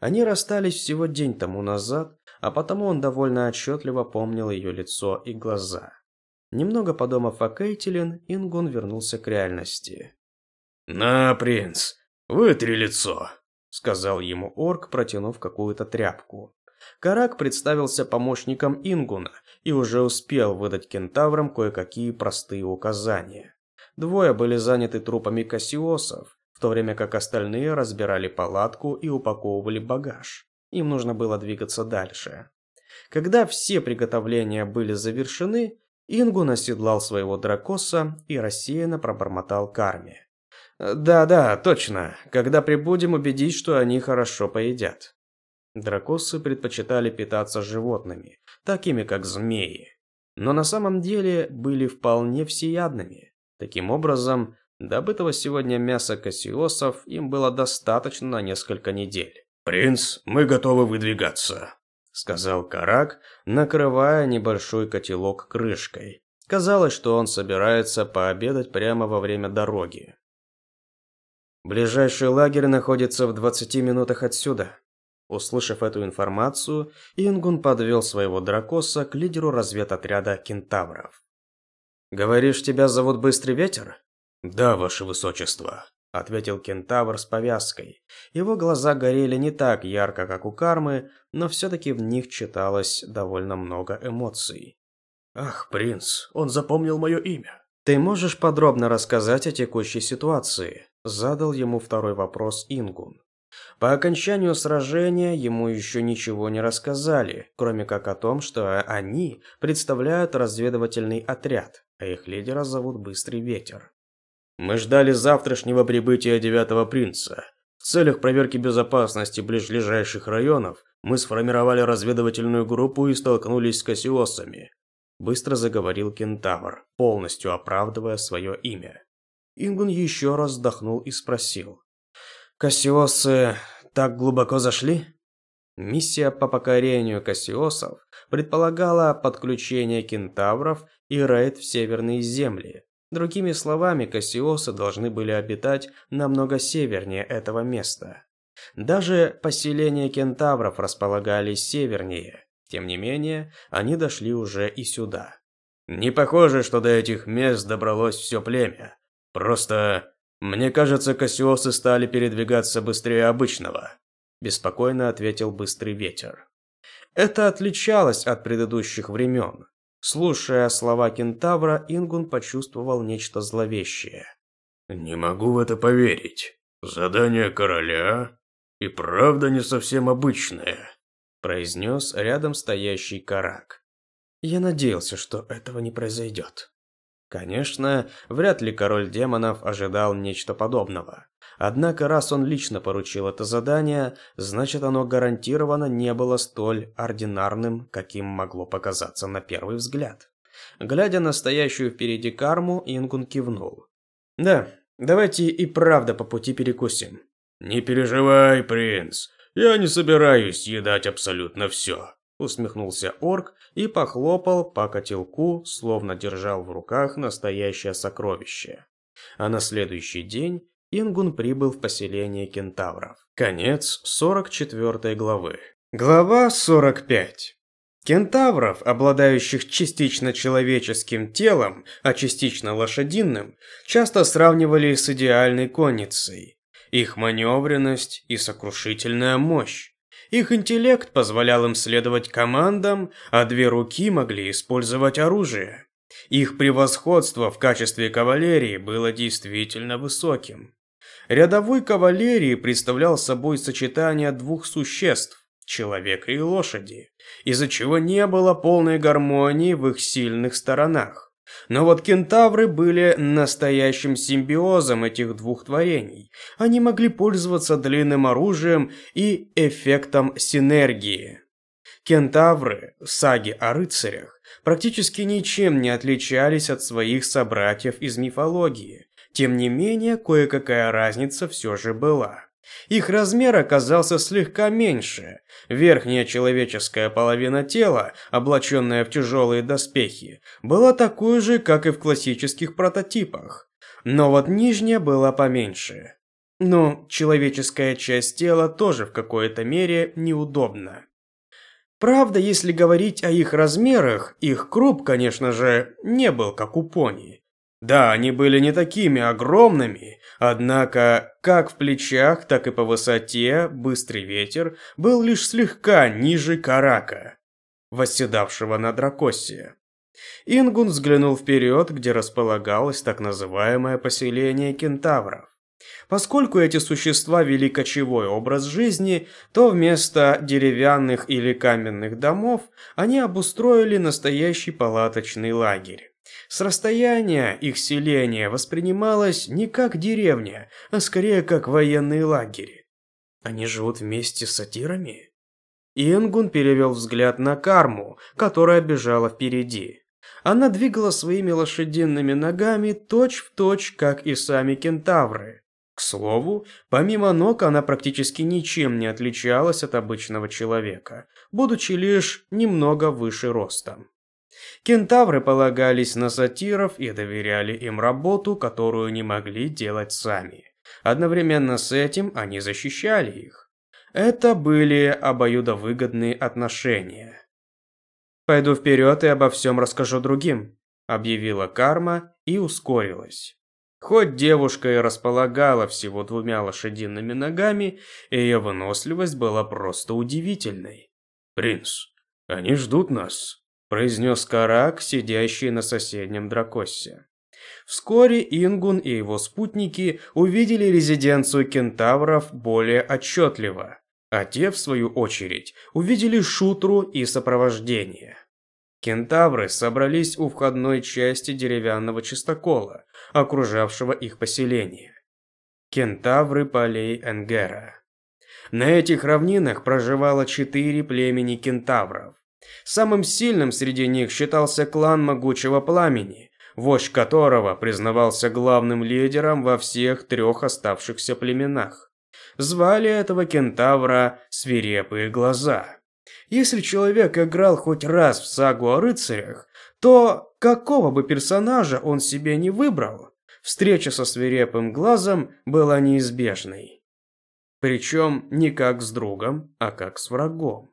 Они расстались всего день тому назад, а потому он довольно отчетливо помнил ее лицо и глаза. Немного подумав о Кейтилин, Ингун вернулся к реальности. «На, принц, «Вытри лицо», — сказал ему орк, протянув какую-то тряпку. Карак представился помощником Ингуна и уже успел выдать кентаврам кое-какие простые указания. Двое были заняты трупами кассиосов, в то время как остальные разбирали палатку и упаковывали багаж. Им нужно было двигаться дальше. Когда все приготовления были завершены, Ингун оседлал своего дракоса и рассеянно пробормотал карме. «Да-да, точно. Когда прибудем, убедись, что они хорошо поедят». Дракосы предпочитали питаться животными, такими как змеи. Но на самом деле были вполне всеядными. Таким образом, добытого сегодня мяса кассиосов им было достаточно на несколько недель. «Принц, мы готовы выдвигаться», — сказал Карак, накрывая небольшой котелок крышкой. Казалось, что он собирается пообедать прямо во время дороги. Ближайший лагерь находится в 20 минутах отсюда. Услышав эту информацию, Ингун подвел своего дракоса к лидеру разведотряда кентавров. «Говоришь, тебя зовут Быстрый Ветер?» «Да, ваше высочество», — ответил кентавр с повязкой. Его глаза горели не так ярко, как у Кармы, но все-таки в них читалось довольно много эмоций. «Ах, принц, он запомнил мое имя». «Ты можешь подробно рассказать о текущей ситуации?» — задал ему второй вопрос Ингун. По окончанию сражения ему еще ничего не рассказали, кроме как о том, что они представляют разведывательный отряд, а их лидера зовут Быстрый Ветер. Мы ждали завтрашнего прибытия девятого принца. В целях проверки безопасности ближайших районов мы сформировали разведывательную группу и столкнулись с кассиосами. Быстро заговорил кентавр, полностью оправдывая свое имя. Ингун еще раз вздохнул и спросил. Кассиосы так глубоко зашли? Миссия по покорению кассиосов предполагала подключение кентавров и рейд в северные земли. Другими словами, кассиосы должны были обитать намного севернее этого места. Даже поселения кентавров располагались севернее. Тем не менее, они дошли уже и сюда. Не похоже, что до этих мест добралось все племя. Просто «Мне кажется, кассиосы стали передвигаться быстрее обычного», – беспокойно ответил Быстрый Ветер. Это отличалось от предыдущих времен. Слушая слова кентавра, Ингун почувствовал нечто зловещее. «Не могу в это поверить. Задание короля и правда не совсем обычное», – произнес рядом стоящий Карак. «Я надеялся, что этого не произойдет». Конечно, вряд ли король демонов ожидал нечто подобного. Однако, раз он лично поручил это задание, значит оно гарантированно не было столь ординарным, каким могло показаться на первый взгляд. Глядя на стоящую впереди карму, Ингун кивнул. «Да, давайте и правда по пути перекусим». «Не переживай, принц, я не собираюсь съедать абсолютно все усмехнулся орк и похлопал по котелку, словно держал в руках настоящее сокровище. А на следующий день Ингун прибыл в поселение кентавров. Конец 44 главы. Глава 45. Кентавров, обладающих частично человеческим телом, а частично лошадиным, часто сравнивали с идеальной конницей. Их маневренность и сокрушительная мощь их интеллект позволял им следовать командам, а две руки могли использовать оружие. Их превосходство в качестве кавалерии было действительно высоким. Рядовой кавалерии представлял собой сочетание двух существ – человека и лошади, из-за чего не было полной гармонии в их сильных сторонах. Но вот кентавры были настоящим симбиозом этих двух творений. Они могли пользоваться длинным оружием и эффектом синергии. Кентавры в саге о рыцарях практически ничем не отличались от своих собратьев из мифологии. Тем не менее, кое-какая разница все же была. Их размер оказался слегка меньше. Верхняя человеческая половина тела, облаченная в тяжелые доспехи, была такой же, как и в классических прототипах. Но вот нижняя была поменьше. Но человеческая часть тела тоже в какой-то мере неудобна. Правда, если говорить о их размерах, их круп, конечно же, не был как у пони. Да, они были не такими огромными, однако как в плечах, так и по высоте быстрый ветер был лишь слегка ниже Карака, восседавшего на Дракосе. Ингун взглянул вперед, где располагалось так называемое поселение кентавров. Поскольку эти существа вели кочевой образ жизни, то вместо деревянных или каменных домов они обустроили настоящий палаточный лагерь. С расстояния их селение воспринималось не как деревня, а скорее как военный лагерь. Они живут вместе с сатирами? Ингун перевел взгляд на Карму, которая бежала впереди. Она двигала своими лошадиными ногами точь-в-точь, точь, как и сами кентавры. К слову, помимо ног она практически ничем не отличалась от обычного человека, будучи лишь немного выше ростом. Кентавры полагались на сатиров и доверяли им работу, которую не могли делать сами. Одновременно с этим они защищали их. Это были обоюдовыгодные отношения. «Пойду вперед и обо всем расскажу другим», – объявила Карма и ускорилась. Хоть девушка и располагала всего двумя лошадиными ногами, ее выносливость была просто удивительной. «Принц, они ждут нас», – произнес Карак, сидящий на соседнем дракосе. Вскоре Ингун и его спутники увидели резиденцию кентавров более отчетливо, а те, в свою очередь, увидели шутру и сопровождение. Кентавры собрались у входной части деревянного чистокола, окружавшего их поселение. Кентавры полей Энгера. На этих равнинах проживало четыре племени кентавров. Самым сильным среди них считался клан Могучего Пламени, вождь которого признавался главным лидером во всех трех оставшихся племенах. Звали этого кентавра Свирепые Глаза. Если человек играл хоть раз в сагу о рыцарях, то какого бы персонажа он себе не выбрал, встреча со свирепым глазом была неизбежной. Причем не как с другом, а как с врагом.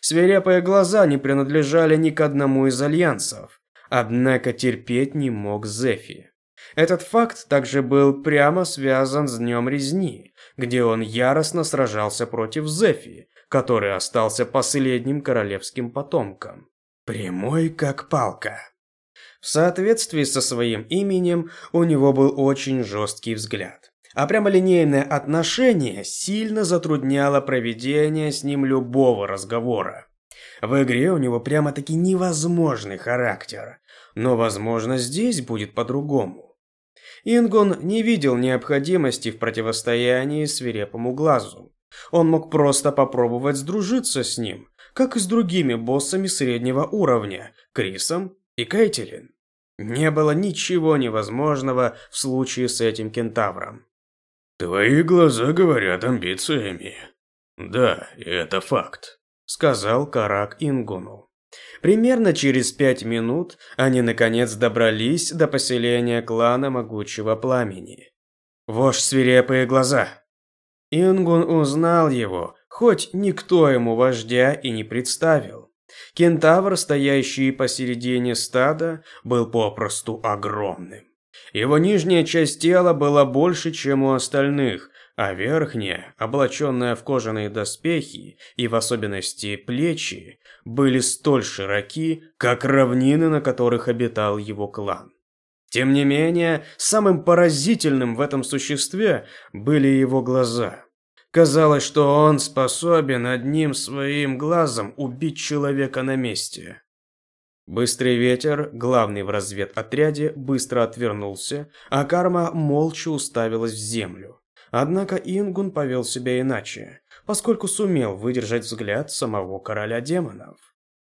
Свирепые глаза не принадлежали ни к одному из альянсов, однако терпеть не мог Зефи. Этот факт также был прямо связан с Днем Резни, где он яростно сражался против Зефи, который остался последним королевским потомком. Прямой как палка. В соответствии со своим именем у него был очень жесткий взгляд. А прямолинейное отношение сильно затрудняло проведение с ним любого разговора. В игре у него прямо-таки невозможный характер, но, возможно, здесь будет по-другому. Ингон не видел необходимости в противостоянии свирепому глазу. Он мог просто попробовать сдружиться с ним, как и с другими боссами среднего уровня, Крисом и Кейтилин. Не было ничего невозможного в случае с этим кентавром. «Твои глаза говорят амбициями». «Да, это факт», — сказал Карак Ингуну. Примерно через пять минут они наконец добрались до поселения клана Могучего Пламени. Вождь свирепые глаза. Ингун узнал его, хоть никто ему вождя и не представил. Кентавр, стоящий посередине стада, был попросту огромным. Его нижняя часть тела была больше, чем у остальных, а верхняя, облаченная в кожаные доспехи и в особенности плечи, были столь широки, как равнины, на которых обитал его клан. Тем не менее, самым поразительным в этом существе были его глаза. Казалось, что он способен одним своим глазом убить человека на месте. Быстрый ветер, главный в разведотряде, быстро отвернулся, а карма молча уставилась в землю. Однако Ингун повел себя иначе, поскольку сумел выдержать взгляд самого короля демонов.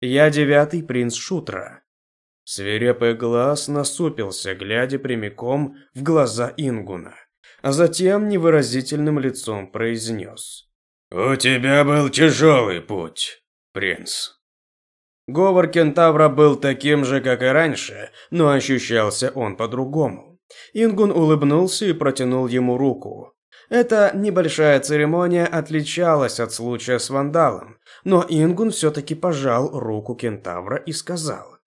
«Я девятый принц Шутра». Свирепый глаз насупился, глядя прямиком в глаза Ингуна, а затем невыразительным лицом произнес. «У тебя был тяжелый путь, принц». Говор кентавра был таким же, как и раньше, но ощущался он по-другому. Ингун улыбнулся и протянул ему руку. Эта небольшая церемония отличалась от случая с вандалом, но Ингун все-таки пожал руку кентавра и сказал.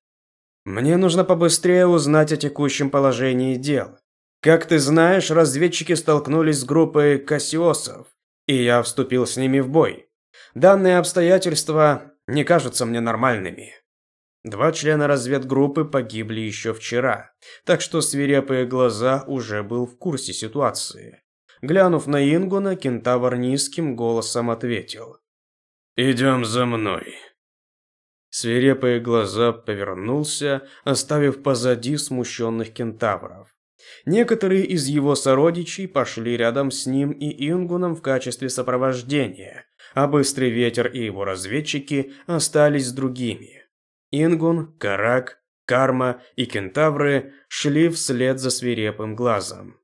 «Мне нужно побыстрее узнать о текущем положении дел. Как ты знаешь, разведчики столкнулись с группой кассиосов, и я вступил с ними в бой. Данные обстоятельства не кажутся мне нормальными». Два члена разведгруппы погибли еще вчера, так что свирепые глаза уже был в курсе ситуации. Глянув на Ингуна, кентавр низким голосом ответил. «Идем за мной». Свирепые глаза повернулся, оставив позади смущенных кентавров. Некоторые из его сородичей пошли рядом с ним и Ингуном в качестве сопровождения, а Быстрый Ветер и его разведчики остались с другими. Ингун, Карак, Карма и кентавры шли вслед за свирепым глазом.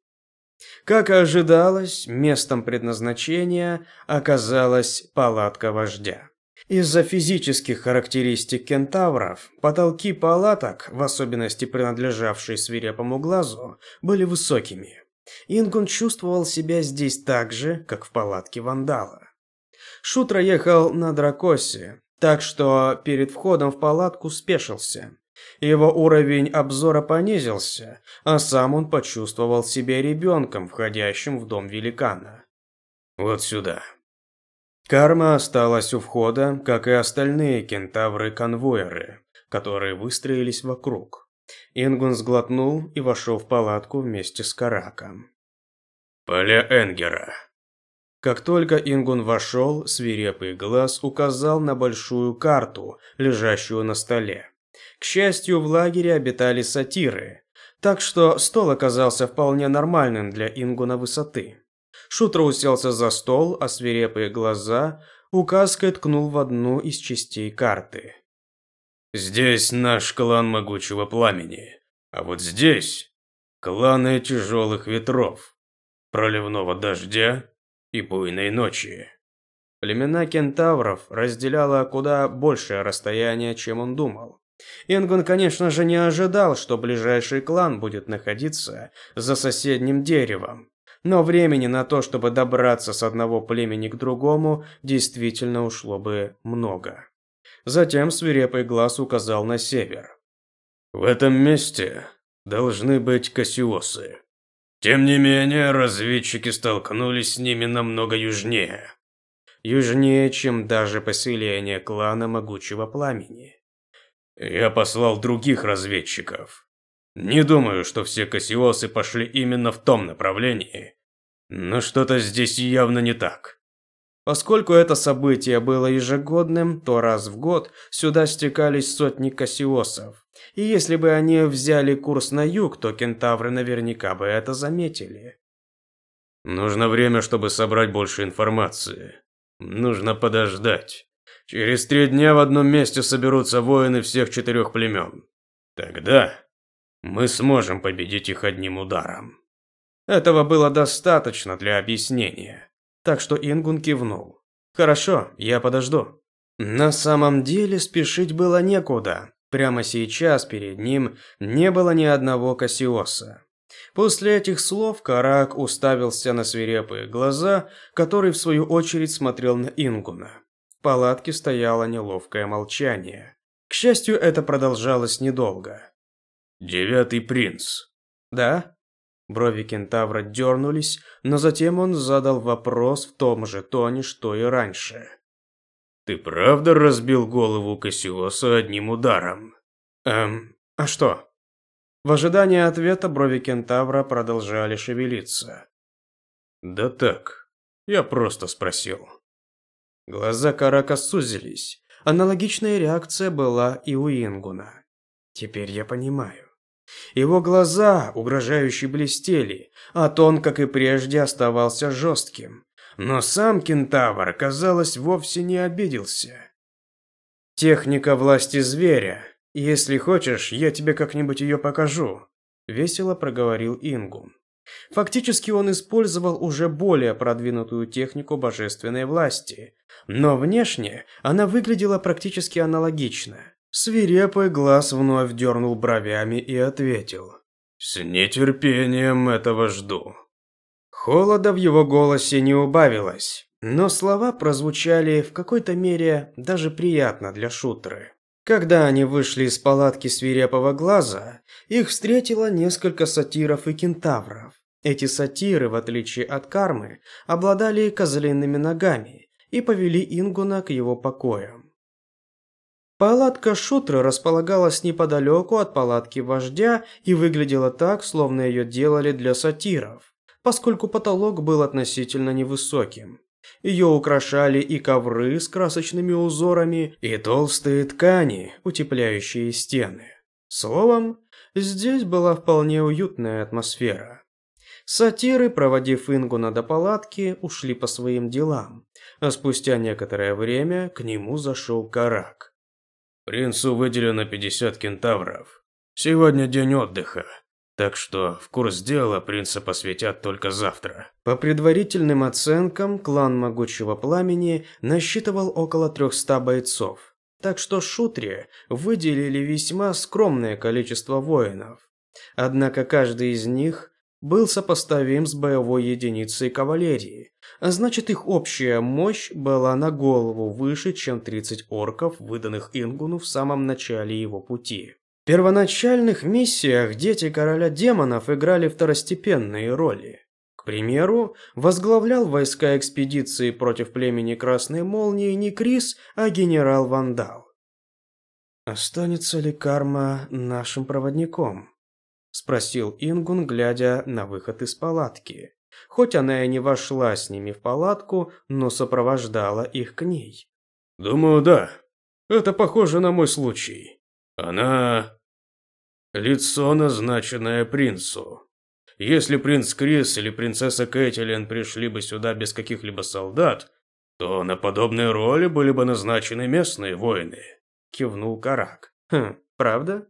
Как и ожидалось, местом предназначения оказалась палатка вождя. Из-за физических характеристик кентавров, потолки палаток, в особенности принадлежавшие свирепому глазу, были высокими. Ингун чувствовал себя здесь так же, как в палатке вандала. Шутра ехал на дракосе, так что перед входом в палатку спешился. Его уровень обзора понизился, а сам он почувствовал себя ребенком, входящим в дом великана. «Вот сюда». Карма осталась у входа, как и остальные кентавры-конвоеры, которые выстроились вокруг. Ингун сглотнул и вошел в палатку вместе с Караком. «Поля Энгера», как только Ингун вошел, свирепый глаз указал на большую карту, лежащую на столе. К счастью, в лагере обитали сатиры, так что стол оказался вполне нормальным для Ингуна высоты. Шутро уселся за стол, а свирепые глаза указкой ткнул в одну из частей карты. «Здесь наш клан Могучего Пламени, а вот здесь кланы Тяжелых Ветров, Проливного Дождя и буйной ночи. Племена кентавров разделяло куда большее расстояние, чем он думал. Ингун, конечно же, не ожидал, что ближайший клан будет находиться за соседним деревом. Но времени на то, чтобы добраться с одного племени к другому, действительно ушло бы много. Затем свирепый глаз указал на север. «В этом месте должны быть кассиосы. Тем не менее, разведчики столкнулись с ними намного южнее. Южнее, чем даже поселение клана Могучего Пламени. Я послал других разведчиков. Не думаю, что все кассиосы пошли именно в том направлении. Но что-то здесь явно не так. Поскольку это событие было ежегодным, то раз в год сюда стекались сотни кассиосов. И если бы они взяли курс на юг, то кентавры наверняка бы это заметили. Нужно время, чтобы собрать больше информации. Нужно подождать. Через три дня в одном месте соберутся воины всех четырех племен. Тогда мы сможем победить их одним ударом. Этого было достаточно для объяснения. Так что Ингун кивнул. Хорошо, я подожду. На самом деле спешить было некуда. Прямо сейчас перед ним не было ни одного Кассиоса. После этих слов Карак уставился на свирепые глаза, который в свою очередь смотрел на Ингуна. В палатке стояло неловкое молчание. К счастью, это продолжалось недолго. «Девятый принц». «Да?» Брови кентавра дернулись, но затем он задал вопрос в том же тоне, что и раньше. Ты правда разбил голову Кассиоса одним ударом? Эм, а что? В ожидании ответа брови кентавра продолжали шевелиться. Да так, я просто спросил. Глаза Карака сузились. Аналогичная реакция была и у Ингуна. Теперь я понимаю. Его глаза угрожающе блестели, а тон, как и прежде, оставался жестким. Но сам кентавр, казалось, вовсе не обиделся. «Техника власти зверя. Если хочешь, я тебе как-нибудь ее покажу», – весело проговорил Ингун. Фактически он использовал уже более продвинутую технику божественной власти, но внешне она выглядела практически аналогично. Свирепый глаз вновь дернул бровями и ответил. «С нетерпением этого жду». Холода в его голосе не убавилось, но слова прозвучали в какой-то мере даже приятно для шутеры. Когда они вышли из палатки свирепого глаза, их встретило несколько сатиров и кентавров. Эти сатиры, в отличие от кармы, обладали козлиными ногами и повели Ингуна к его покоям. Палатка шутра располагалась неподалеку от палатки вождя и выглядела так, словно ее делали для сатиров поскольку потолок был относительно невысоким. Ее украшали и ковры с красочными узорами, и толстые ткани, утепляющие стены. Словом, здесь была вполне уютная атмосфера. Сатиры, проводив Ингуна до палатки, ушли по своим делам, а спустя некоторое время к нему зашел Карак. «Принцу выделено 50 кентавров. Сегодня день отдыха. Так что в курс дела принца посвятят только завтра. По предварительным оценкам, клан Могучего Пламени насчитывал около 300 бойцов. Так что Шутре выделили весьма скромное количество воинов. Однако каждый из них был сопоставим с боевой единицей кавалерии, а значит их общая мощь была на голову выше, чем 30 орков, выданных Ингуну в самом начале его пути. В первоначальных миссиях дети короля демонов играли второстепенные роли. К примеру, возглавлял войска экспедиции против племени Красной Молнии не Крис, а генерал Вандал. Останется ли карма нашим проводником? Спросил Ингун, глядя на выход из палатки. Хоть она и не вошла с ними в палатку, но сопровождала их к ней. «Думаю, да. Это похоже на мой случай. Она... лицо, назначенное принцу. Если принц Крис или принцесса Кэтлин пришли бы сюда без каких-либо солдат, то на подобные роли были бы назначены местные воины», – кивнул Карак. «Хм, правда?»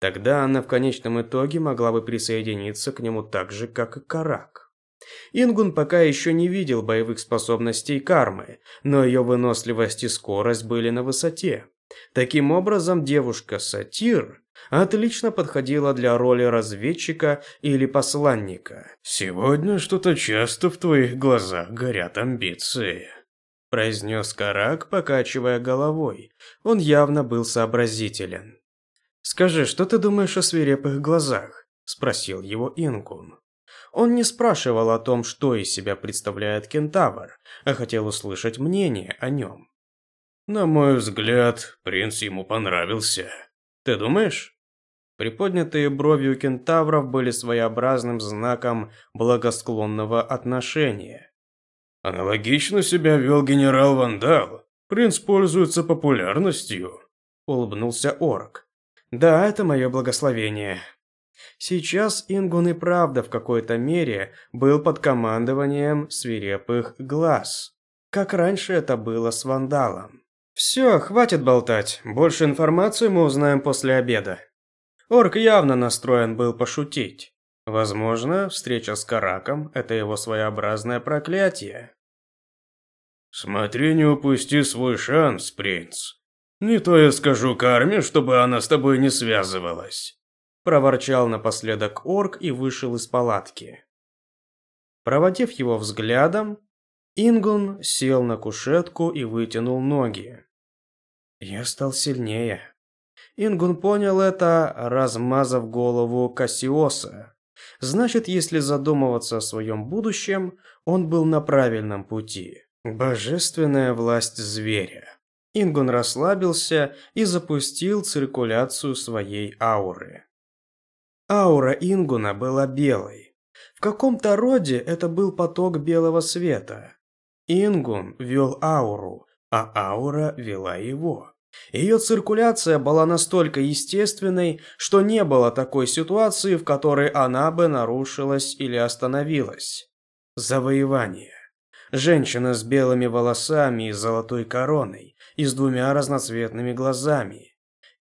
Тогда она в конечном итоге могла бы присоединиться к нему так же, как и Карак. Ингун пока еще не видел боевых способностей кармы, но ее выносливость и скорость были на высоте. Таким образом, девушка-сатир отлично подходила для роли разведчика или посланника. «Сегодня что-то часто в твоих глазах горят амбиции», произнес Карак, покачивая головой. Он явно был сообразителен. «Скажи, что ты думаешь о свирепых глазах?» – спросил его Ингун. Он не спрашивал о том, что из себя представляет кентавр, а хотел услышать мнение о нем. «На мой взгляд, принц ему понравился. Ты думаешь?» Приподнятые брови у кентавров были своеобразным знаком благосклонного отношения. «Аналогично себя вел генерал Вандал. Принц пользуется популярностью», – улыбнулся орк. Да, это мое благословение. Сейчас Ингун и правда в какой-то мере был под командованием свирепых глаз. Как раньше это было с Вандалом. Все, хватит болтать. Больше информации мы узнаем после обеда. Орк явно настроен был пошутить. Возможно, встреча с Караком – это его своеобразное проклятие. «Смотри, не упусти свой шанс, принц», «Не то я скажу карме, чтобы она с тобой не связывалась», проворчал напоследок орк и вышел из палатки. Проводив его взглядом, Ингун сел на кушетку и вытянул ноги. Я стал сильнее. Ингун понял это, размазав голову Кассиоса. Значит, если задумываться о своем будущем, он был на правильном пути. Божественная власть зверя. Ингун расслабился и запустил циркуляцию своей ауры. Аура Ингуна была белой. В каком-то роде это был поток белого света. Ингун вел ауру, а аура вела его. Ее циркуляция была настолько естественной, что не было такой ситуации, в которой она бы нарушилась или остановилась. Завоевание. Женщина с белыми волосами и золотой короной, и с двумя разноцветными глазами.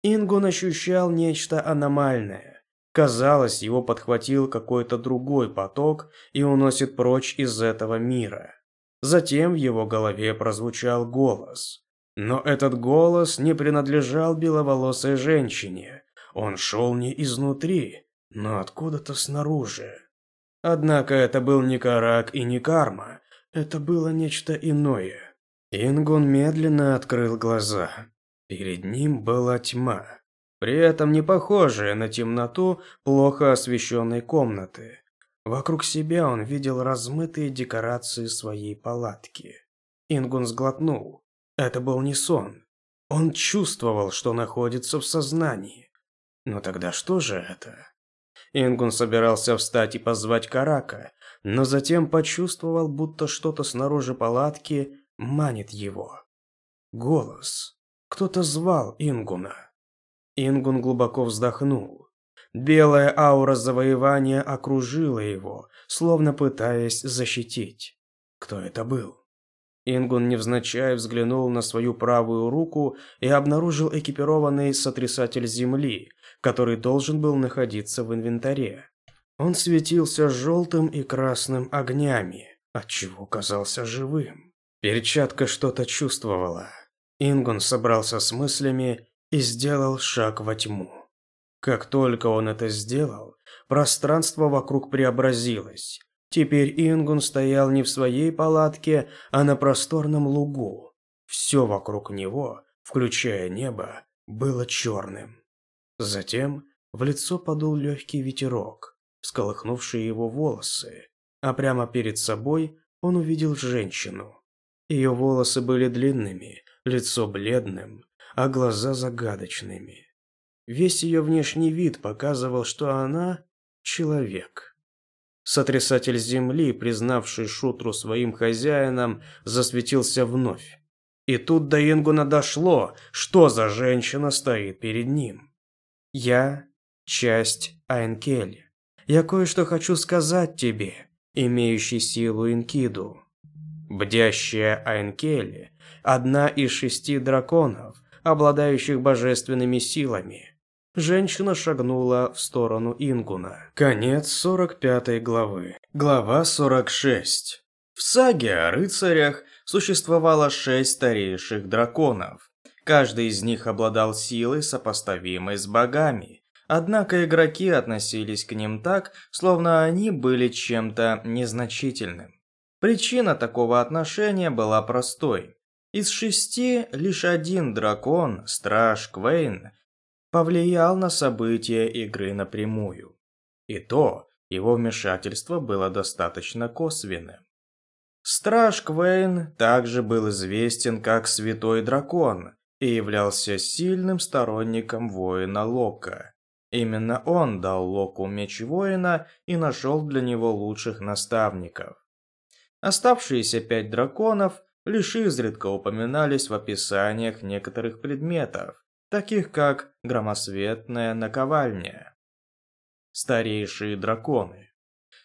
Ингун ощущал нечто аномальное. Казалось, его подхватил какой-то другой поток и уносит прочь из этого мира. Затем в его голове прозвучал голос. Но этот голос не принадлежал беловолосой женщине. Он шел не изнутри, но откуда-то снаружи. Однако это был не Карак и не Карма, это было нечто иное. Ингун медленно открыл глаза. Перед ним была тьма, при этом не похожая на темноту плохо освещенной комнаты. Вокруг себя он видел размытые декорации своей палатки. Ингун сглотнул. Это был не сон. Он чувствовал, что находится в сознании. Но тогда что же это? Ингун собирался встать и позвать Карака, но затем почувствовал, будто что-то снаружи палатки манит его. Голос. Кто-то звал Ингуна. Ингун глубоко вздохнул. Белая аура завоевания окружила его, словно пытаясь защитить. Кто это был? Ингун невзначай взглянул на свою правую руку и обнаружил экипированный сотрясатель земли, который должен был находиться в инвентаре. Он светился желтым и красным огнями, отчего казался живым. Перчатка что-то чувствовала. Ингун собрался с мыслями и сделал шаг во тьму. Как только он это сделал, пространство вокруг преобразилось. Теперь Ингун стоял не в своей палатке, а на просторном лугу. Все вокруг него, включая небо, было черным. Затем в лицо подул легкий ветерок, всколыхнувший его волосы, а прямо перед собой он увидел женщину. Ее волосы были длинными, лицо бледным, а глаза загадочными. Весь ее внешний вид показывал, что она – человек. Сотрясатель земли, признавший Шутру своим хозяином, засветился вновь. И тут до Ингуна дошло, что за женщина стоит перед ним. «Я – часть Айнкели. Я кое-что хочу сказать тебе, имеющий силу Инкиду». Бдящая Айнкели – одна из шести драконов, обладающих божественными силами. Женщина шагнула в сторону Ингуна. Конец 45 главы. Глава 46. В саге о рыцарях существовало шесть старейших драконов. Каждый из них обладал силой, сопоставимой с богами. Однако игроки относились к ним так, словно они были чем-то незначительным. Причина такого отношения была простой. Из шести лишь один дракон, Страж Квейн, повлиял на события игры напрямую. И то, его вмешательство было достаточно косвенным. Страж Квейн также был известен как Святой Дракон и являлся сильным сторонником воина Лока. Именно он дал Локу меч воина и нашел для него лучших наставников. Оставшиеся пять драконов лишь изредка упоминались в описаниях некоторых предметов, таких как громосветная наковальня. Старейшие драконы.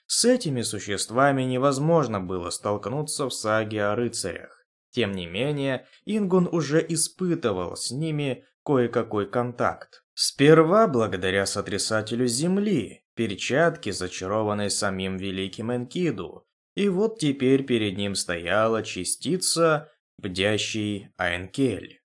С этими существами невозможно было столкнуться в саге о рыцарях. Тем не менее, Ингун уже испытывал с ними кое-какой контакт. Сперва благодаря сотрясателю земли, перчатке, зачарованной самим великим Энкиду, и вот теперь перед ним стояла частица, бдящий Айнкель.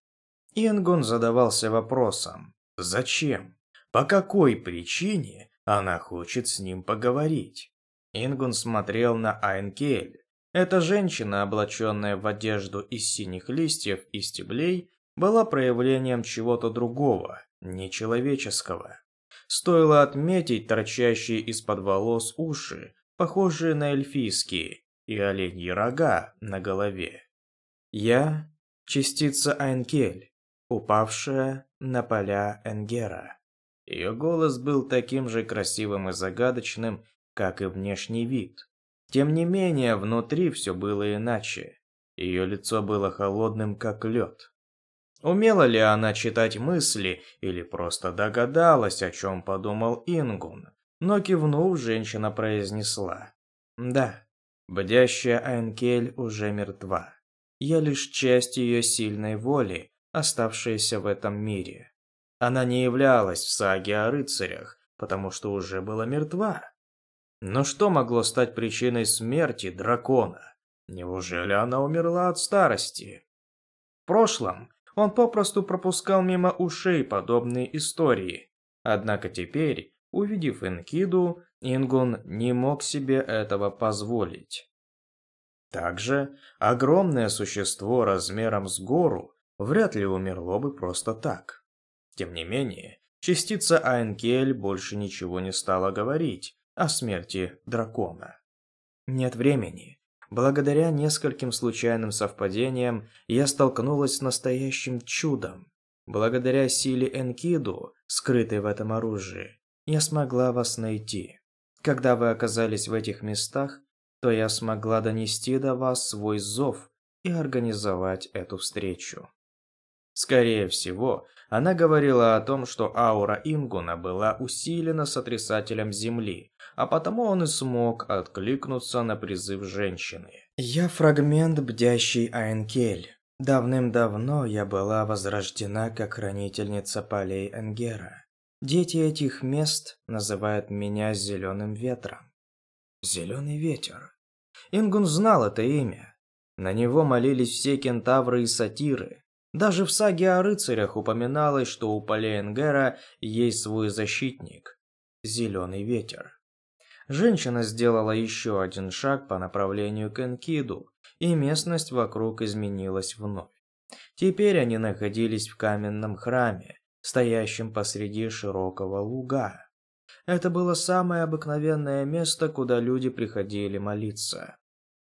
Ингон задавался вопросом, зачем, по какой причине она хочет с ним поговорить. Ингун смотрел на Айнкель. Эта женщина, облаченная в одежду из синих листьев и стеблей, была проявлением чего-то другого, нечеловеческого. Стоило отметить торчащие из-под волос уши, похожие на эльфийские, и оленьи рога на голове. Я – частица Айнкель, упавшая на поля Энгера. Ее голос был таким же красивым и загадочным, как и внешний вид. Тем не менее, внутри все было иначе. Ее лицо было холодным, как лед. Умела ли она читать мысли или просто догадалась, о чем подумал Ингун? Но кивнув, женщина произнесла. «Да, бдящая Айнкель уже мертва. Я лишь часть ее сильной воли, оставшаяся в этом мире. Она не являлась в саге о рыцарях, потому что уже была мертва. Но что могло стать причиной смерти дракона? Неужели она умерла от старости? В прошлом он попросту пропускал мимо ушей подобные истории. Однако теперь Увидев Энкиду, Ингун не мог себе этого позволить. Также огромное существо размером с гору вряд ли умерло бы просто так. Тем не менее, частица Айнкель больше ничего не стала говорить о смерти дракона. Нет времени. Благодаря нескольким случайным совпадениям я столкнулась с настоящим чудом. Благодаря силе Энкиду, скрытой в этом оружии, я смогла вас найти. Когда вы оказались в этих местах, то я смогла донести до вас свой зов и организовать эту встречу. Скорее всего, она говорила о том, что аура Ингуна была усилена сотрясателем Земли, а потому он и смог откликнуться на призыв женщины. «Я фрагмент бдящий Айнкель. Давным-давно я была возрождена как хранительница полей Энгера. Дети этих мест называют меня Зеленым Ветром. Зеленый Ветер. Ингун знал это имя. На него молились все кентавры и сатиры. Даже в саге о рыцарях упоминалось, что у полей есть свой защитник. зеленый ветер. Женщина сделала еще один шаг по направлению к Энкиду, и местность вокруг изменилась вновь. Теперь они находились в каменном храме, стоящем посреди широкого луга. Это было самое обыкновенное место, куда люди приходили молиться.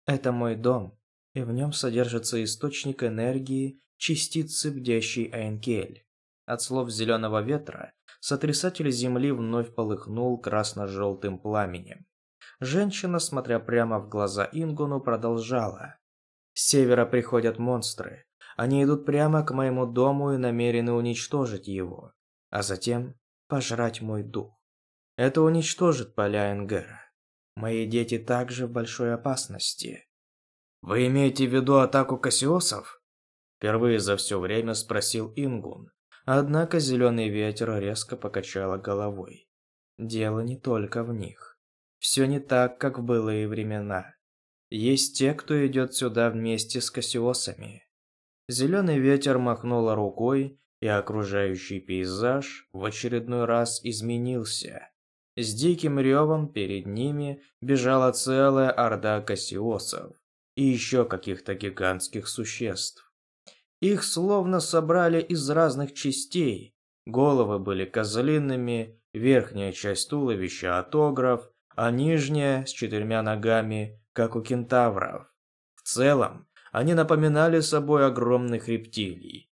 Это мой дом, и в нем содержится источник энергии, частицы бдящей Айнкель. От слов зеленого ветра сотрясатель земли вновь полыхнул красно-желтым пламенем. Женщина, смотря прямо в глаза Ингуну, продолжала. «С севера приходят монстры. Они идут прямо к моему дому и намерены уничтожить его, а затем пожрать мой дух. Это уничтожит поля Энгера. Мои дети также в большой опасности». «Вы имеете в виду атаку Кассиосов?» Впервые за все время спросил Ингун. Однако зеленый ветер резко покачала головой. Дело не только в них. Все не так, как в былые времена. Есть те, кто идет сюда вместе с Кассиосами. Зеленый ветер махнула рукой, и окружающий пейзаж в очередной раз изменился. С диким ревом перед ними бежала целая орда кассиосов и еще каких-то гигантских существ. Их словно собрали из разных частей. Головы были козлиными, верхняя часть туловища атограф, а нижняя с четырьмя ногами, как у кентавров. В целом, они напоминали собой огромных рептилий.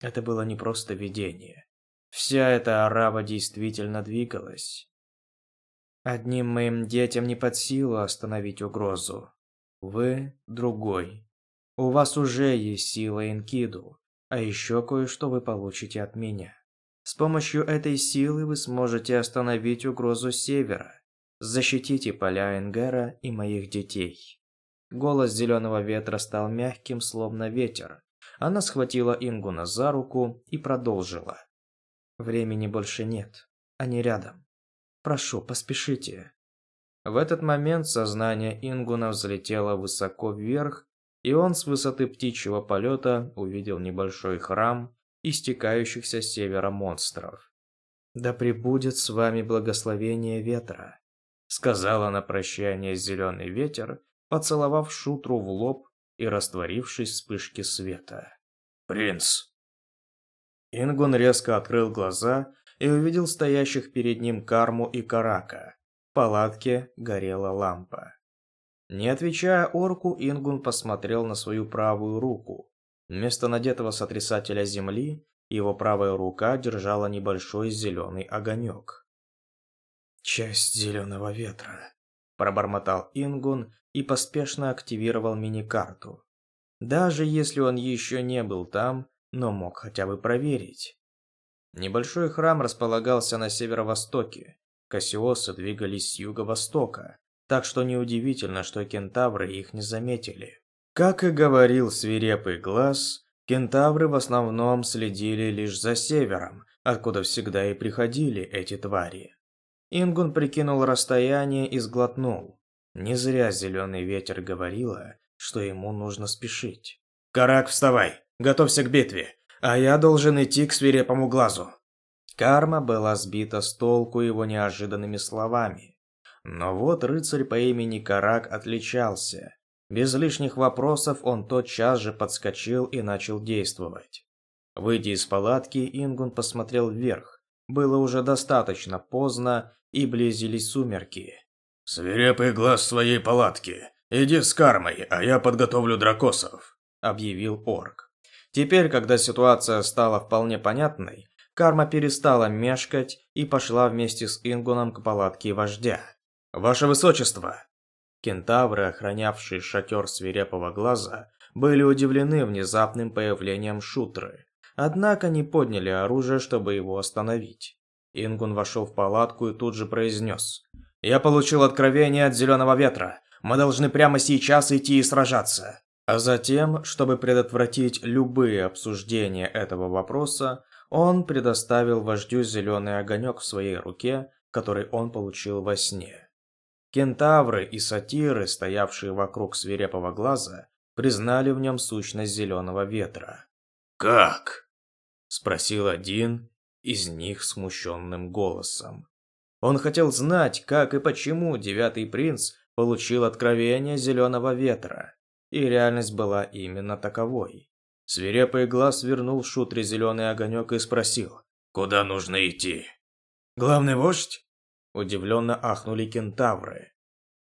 Это было не просто видение. Вся эта арава действительно двигалась. Одним моим детям не под силу остановить угрозу. Вы другой. У вас уже есть сила Энкиду, а еще кое-что вы получите от меня. С помощью этой силы вы сможете остановить угрозу севера. Защитите поля Энгера и моих детей. Голос зеленого ветра стал мягким, словно ветер. Она схватила Ингуна за руку и продолжила. Времени больше нет. Они рядом. Прошу, поспешите. В этот момент сознание Ингуна взлетело высоко вверх и он с высоты птичьего полета увидел небольшой храм истекающихся с севера монстров. «Да пребудет с вами благословение ветра», — сказала на прощание зеленый ветер, поцеловав шутру в лоб и растворившись в вспышке света. «Принц!» Ингун резко открыл глаза и увидел стоящих перед ним Карму и Карака. В палатке горела лампа. Не отвечая орку, Ингун посмотрел на свою правую руку. Вместо надетого сотрясателя земли, его правая рука держала небольшой зеленый огонек. «Часть зеленого ветра», – пробормотал Ингун и поспешно активировал мини-карту. Даже если он еще не был там, но мог хотя бы проверить. Небольшой храм располагался на северо-востоке. Кассиосы двигались с юго-востока, так что неудивительно, что кентавры их не заметили. Как и говорил свирепый глаз, кентавры в основном следили лишь за севером, откуда всегда и приходили эти твари. Ингун прикинул расстояние и сглотнул. Не зря зеленый ветер говорила, что ему нужно спешить. «Карак, вставай! Готовься к битве! А я должен идти к свирепому глазу!» Карма была сбита с толку его неожиданными словами. Но вот рыцарь по имени Карак отличался. Без лишних вопросов он тотчас же подскочил и начал действовать. Выйдя из палатки, Ингун посмотрел вверх. Было уже достаточно поздно, и близились сумерки. «Свирепый глаз своей палатки. Иди с кармой, а я подготовлю дракосов», — объявил орк. Теперь, когда ситуация стала вполне понятной, карма перестала мешкать и пошла вместе с Ингуном к палатке вождя. «Ваше Высочество!» Кентавры, охранявшие шатер свирепого глаза, были удивлены внезапным появлением шутры. Однако не подняли оружие, чтобы его остановить. Ингун вошел в палатку и тут же произнес. «Я получил откровение от Зеленого Ветра. Мы должны прямо сейчас идти и сражаться». А затем, чтобы предотвратить любые обсуждения этого вопроса, он предоставил вождю зеленый огонек в своей руке, который он получил во сне. Кентавры и сатиры, стоявшие вокруг свирепого глаза, признали в нем сущность зеленого ветра. «Как?» – спросил один из них смущенным голосом. Он хотел знать, как и почему девятый принц получил откровение зеленого ветра. И реальность была именно таковой. Свирепый глаз вернул шутре зеленый огонек и спросил, «Куда нужно идти?» «Главный вождь?» Удивленно ахнули кентавры.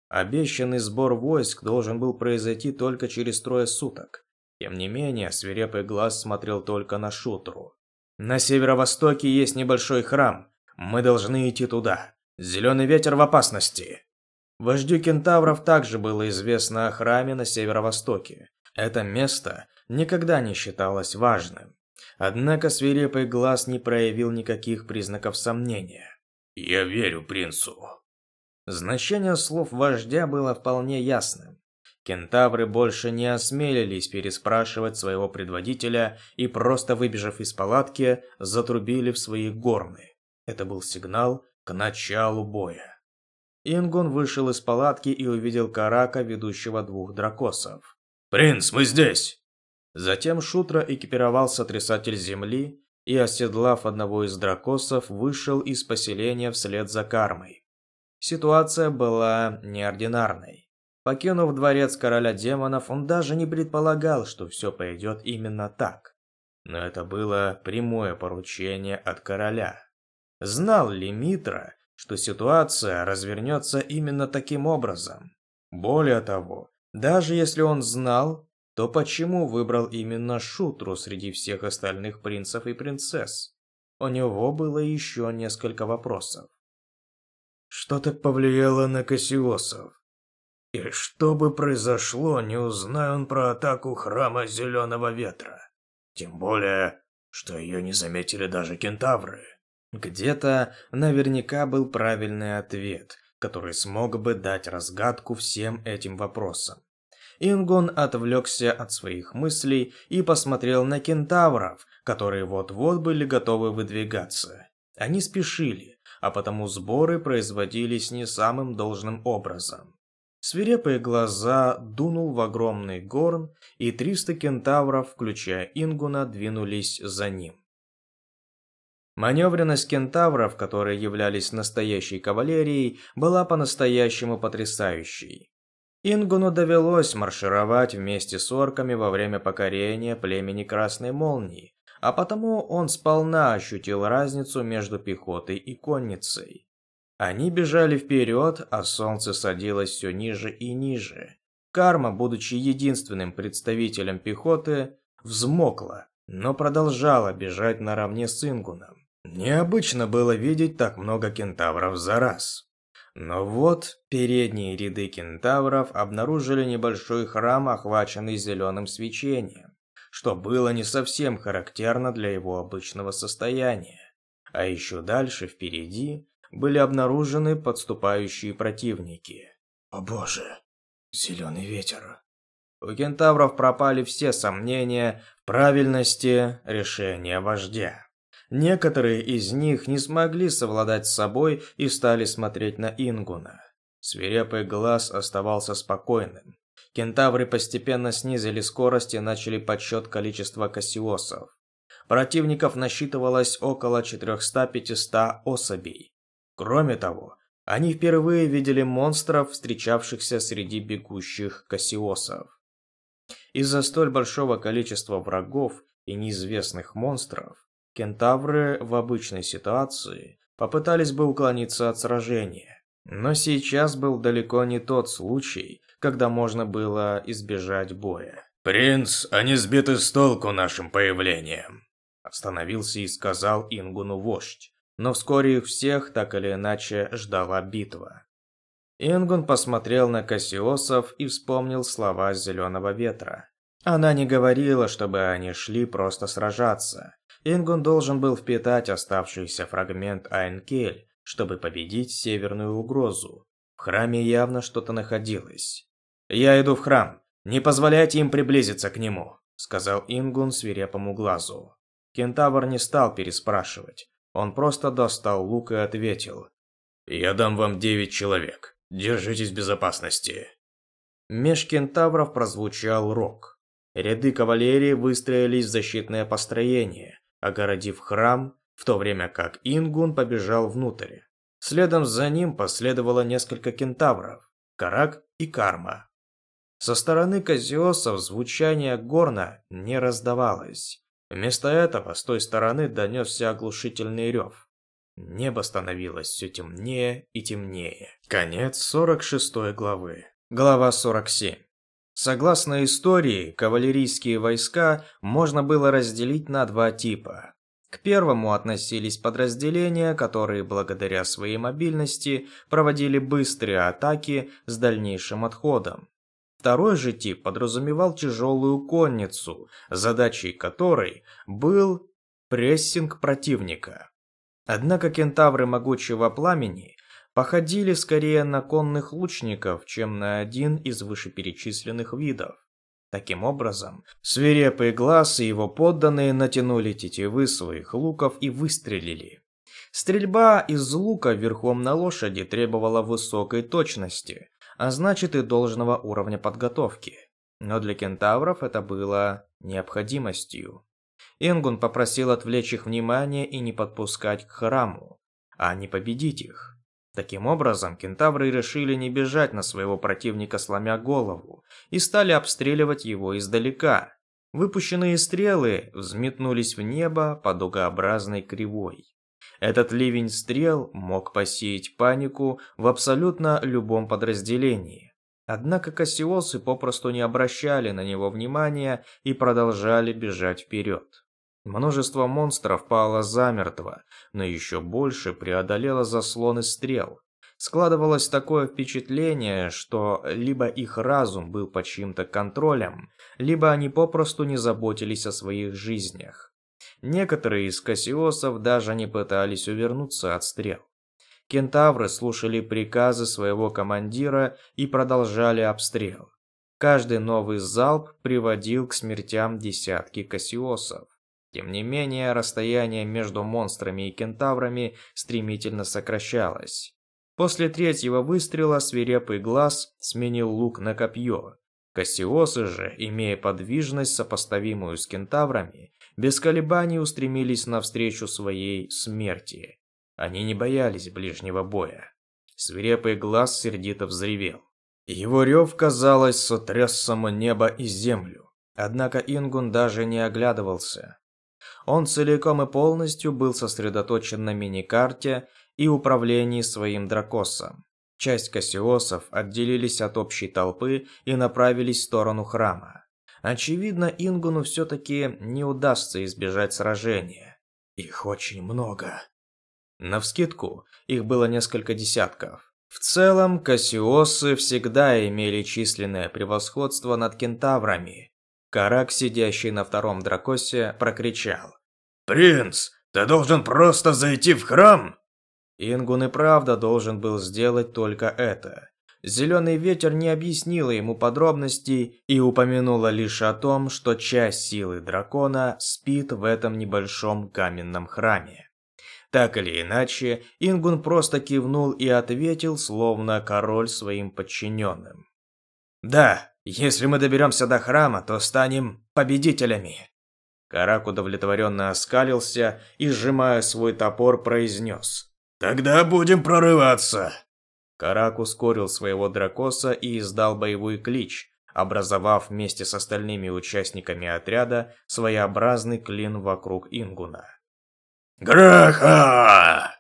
Обещанный сбор войск должен был произойти только через трое суток. Тем не менее, свирепый глаз смотрел только на шутру. «На северо-востоке есть небольшой храм. Мы должны идти туда. Зеленый ветер в опасности». Вождю кентавров также было известно о храме на северо-востоке. Это место никогда не считалось важным. Однако свирепый глаз не проявил никаких признаков сомнения. «Я верю принцу». Значение слов вождя было вполне ясным. Кентавры больше не осмелились переспрашивать своего предводителя и просто выбежав из палатки, затрубили в свои горны. Это был сигнал к началу боя. Ингон вышел из палатки и увидел Карака, ведущего двух дракосов. «Принц, мы здесь!» Затем Шутра экипировал сотрясатель земли и, оседлав одного из дракосов, вышел из поселения вслед за Кармой. Ситуация была неординарной. Покинув дворец короля демонов, он даже не предполагал, что все пойдет именно так. Но это было прямое поручение от короля. Знал ли Митра, что ситуация развернется именно таким образом. Более того, даже если он знал, то почему выбрал именно Шутру среди всех остальных принцев и принцесс? У него было еще несколько вопросов. Что так повлияло на Кассиосов? И что бы произошло, не узнай он про атаку храма Зеленого Ветра? Тем более, что ее не заметили даже кентавры. Где-то наверняка был правильный ответ, который смог бы дать разгадку всем этим вопросам. Ингон отвлекся от своих мыслей и посмотрел на кентавров, которые вот-вот были готовы выдвигаться. Они спешили, а потому сборы производились не самым должным образом. Свирепые глаза дунул в огромный горн, и 300 кентавров, включая Ингуна, двинулись за ним. Маневренность кентавров, которые являлись настоящей кавалерией, была по-настоящему потрясающей. Ингуну довелось маршировать вместе с орками во время покорения племени Красной Молнии, а потому он сполна ощутил разницу между пехотой и конницей. Они бежали вперед, а солнце садилось все ниже и ниже. Карма, будучи единственным представителем пехоты, взмокла, но продолжала бежать наравне с Ингуном. Необычно было видеть так много кентавров за раз. Но вот передние ряды кентавров обнаружили небольшой храм, охваченный зеленым свечением, что было не совсем характерно для его обычного состояния. А еще дальше, впереди, были обнаружены подступающие противники. О боже, зеленый ветер. У кентавров пропали все сомнения в правильности решения вождя. Некоторые из них не смогли совладать с собой и стали смотреть на Ингуна. Свирепый глаз оставался спокойным. Кентавры постепенно снизили скорость и начали подсчет количества кассиосов. Противников насчитывалось около 400-500 особей. Кроме того, они впервые видели монстров, встречавшихся среди бегущих кассиосов. Из-за столь большого количества врагов и неизвестных монстров, Кентавры в обычной ситуации попытались бы уклониться от сражения. Но сейчас был далеко не тот случай, когда можно было избежать боя. «Принц, они сбиты с толку нашим появлением», остановился и сказал Ингуну вождь. Но вскоре их всех так или иначе ждала битва. Ингун посмотрел на Кассиосов и вспомнил слова Зеленого Ветра. Она не говорила, чтобы они шли просто сражаться. Ингун должен был впитать оставшийся фрагмент Айнкель, чтобы победить северную угрозу. В храме явно что-то находилось. «Я иду в храм. Не позволяйте им приблизиться к нему», — сказал Ингун свирепому глазу. Кентавр не стал переспрашивать. Он просто достал лук и ответил. «Я дам вам девять человек. Держитесь безопасности». Меж кентавров прозвучал рог. Ряды кавалерии выстроились в защитное построение огородив храм, в то время как Ингун побежал внутрь. Следом за ним последовало несколько кентавров – Карак и Карма. Со стороны Казиосов звучание горна не раздавалось. Вместо этого с той стороны донесся оглушительный рев. Небо становилось все темнее и темнее. Конец 46 главы. Глава 47. Согласно истории, кавалерийские войска можно было разделить на два типа. К первому относились подразделения, которые благодаря своей мобильности проводили быстрые атаки с дальнейшим отходом. Второй же тип подразумевал тяжелую конницу, задачей которой был прессинг противника. Однако кентавры могучего пламени походили скорее на конных лучников, чем на один из вышеперечисленных видов. Таким образом, свирепый глаз и его подданные натянули тетивы своих луков и выстрелили. Стрельба из лука верхом на лошади требовала высокой точности, а значит и должного уровня подготовки. Но для кентавров это было необходимостью. Ингун попросил отвлечь их внимание и не подпускать к храму, а не победить их. Таким образом, кентавры решили не бежать на своего противника, сломя голову, и стали обстреливать его издалека. Выпущенные стрелы взметнулись в небо по дугообразной кривой. Этот ливень стрел мог посеять панику в абсолютно любом подразделении. Однако Кассиосы попросту не обращали на него внимания и продолжали бежать вперед. Множество монстров пало замертво, но еще больше преодолело заслоны стрел. Складывалось такое впечатление, что либо их разум был под чьим-то контролем, либо они попросту не заботились о своих жизнях. Некоторые из кассиосов даже не пытались увернуться от стрел. Кентавры слушали приказы своего командира и продолжали обстрел. Каждый новый залп приводил к смертям десятки кассиосов. Тем не менее, расстояние между монстрами и кентаврами стремительно сокращалось. После третьего выстрела свирепый глаз сменил лук на копье. Кассиосы же, имея подвижность, сопоставимую с кентаврами, без колебаний устремились навстречу своей смерти. Они не боялись ближнего боя. Свирепый глаз сердито взревел. Его рев, казалось, сотряс само небо и землю. Однако Ингун даже не оглядывался. Он целиком и полностью был сосредоточен на миникарте и управлении своим дракосом. Часть кассиосов отделились от общей толпы и направились в сторону храма. Очевидно, Ингуну все-таки не удастся избежать сражения. Их очень много. Навскидку, их было несколько десятков. В целом, кассиосы всегда имели численное превосходство над кентаврами, Карак, сидящий на втором дракосе, прокричал. «Принц, ты должен просто зайти в храм!» Ингун и правда должен был сделать только это. Зеленый ветер не объяснила ему подробностей и упомянула лишь о том, что часть силы дракона спит в этом небольшом каменном храме. Так или иначе, Ингун просто кивнул и ответил, словно король своим подчиненным. «Да, если мы доберемся до храма, то станем победителями. Карак удовлетворенно оскалился и, сжимая свой топор, произнес. «Тогда будем прорываться!» Карак ускорил своего дракоса и издал боевой клич, образовав вместе с остальными участниками отряда своеобразный клин вокруг Ингуна. «Граха!»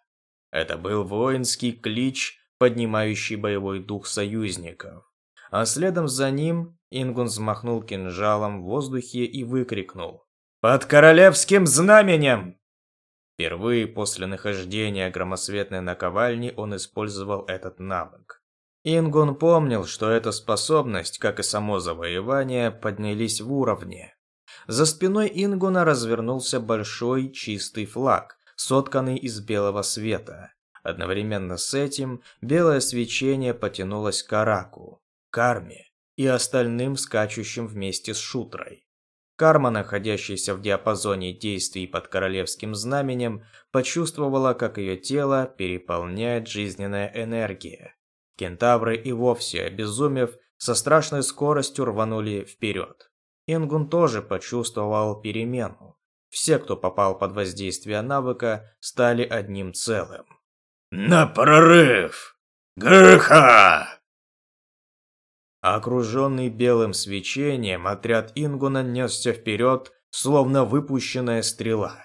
Это был воинский клич, поднимающий боевой дух союзников а следом за ним Ингун взмахнул кинжалом в воздухе и выкрикнул «Под королевским знаменем!» Впервые после нахождения громосветной наковальни он использовал этот навык. Ингун помнил, что эта способность, как и само завоевание, поднялись в уровне. За спиной Ингуна развернулся большой чистый флаг, сотканный из белого света. Одновременно с этим белое свечение потянулось к Араку. Карме и остальным скачущим вместе с Шутрой. Карма, находящаяся в диапазоне действий под королевским знаменем, почувствовала, как ее тело переполняет жизненная энергия. Кентавры и вовсе обезумев, со страшной скоростью рванули вперед. Ингун тоже почувствовал перемену. Все, кто попал под воздействие навыка, стали одним целым. На прорыв! Грха!» Окруженный белым свечением, отряд Ингуна несся вперед, словно выпущенная стрела.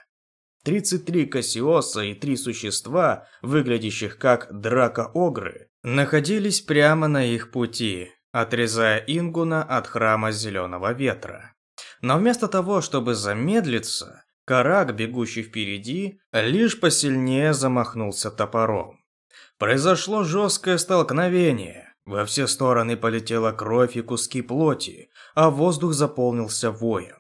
33 Кассиоса и три существа, выглядящих как драка-огры, находились прямо на их пути, отрезая Ингуна от храма Зеленого Ветра. Но вместо того, чтобы замедлиться, Карак, бегущий впереди, лишь посильнее замахнулся топором. Произошло жесткое столкновение. Во все стороны полетела кровь и куски плоти, а воздух заполнился воем.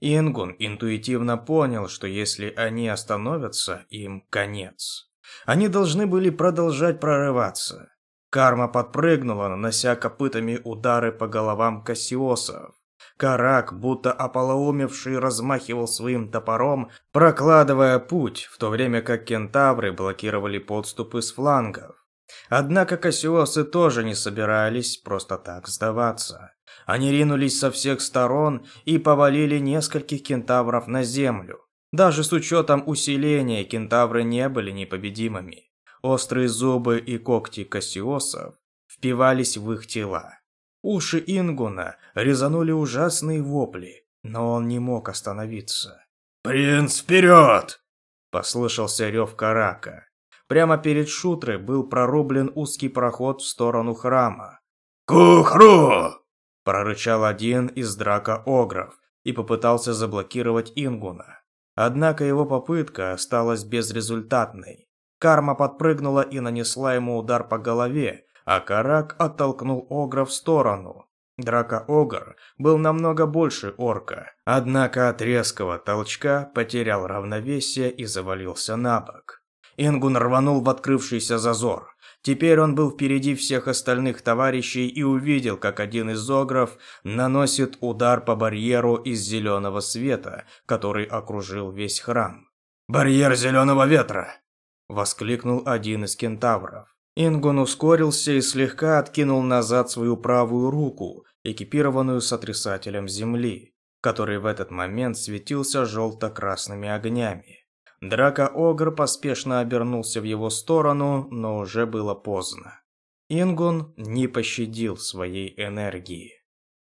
Ингун интуитивно понял, что если они остановятся, им конец. Они должны были продолжать прорываться. Карма подпрыгнула, нанося копытами удары по головам кассиосов. Карак, будто ополоумевший, размахивал своим топором, прокладывая путь, в то время как кентавры блокировали подступы с флангов. Однако Кассиосы тоже не собирались просто так сдаваться. Они ринулись со всех сторон и повалили нескольких кентавров на землю. Даже с учетом усиления кентавры не были непобедимыми. Острые зубы и когти Кассиосов впивались в их тела. Уши Ингуна резанули ужасные вопли, но он не мог остановиться. «Принц, вперед!» – послышался рев Карака. Прямо перед Шутрой был прорублен узкий проход в сторону храма. «Кухру!» – прорычал один из драка Огров и попытался заблокировать Ингуна. Однако его попытка осталась безрезультатной. Карма подпрыгнула и нанесла ему удар по голове, а Карак оттолкнул Огра в сторону. Драка-Огр был намного больше орка, однако от резкого толчка потерял равновесие и завалился на бок. Ингун рванул в открывшийся зазор. Теперь он был впереди всех остальных товарищей и увидел, как один из огров наносит удар по барьеру из зеленого света, который окружил весь храм. «Барьер зеленого ветра!» – воскликнул один из кентавров. Ингун ускорился и слегка откинул назад свою правую руку, экипированную сотрясателем земли, который в этот момент светился желто-красными огнями. Драка-огр поспешно обернулся в его сторону, но уже было поздно. Ингун не пощадил своей энергии.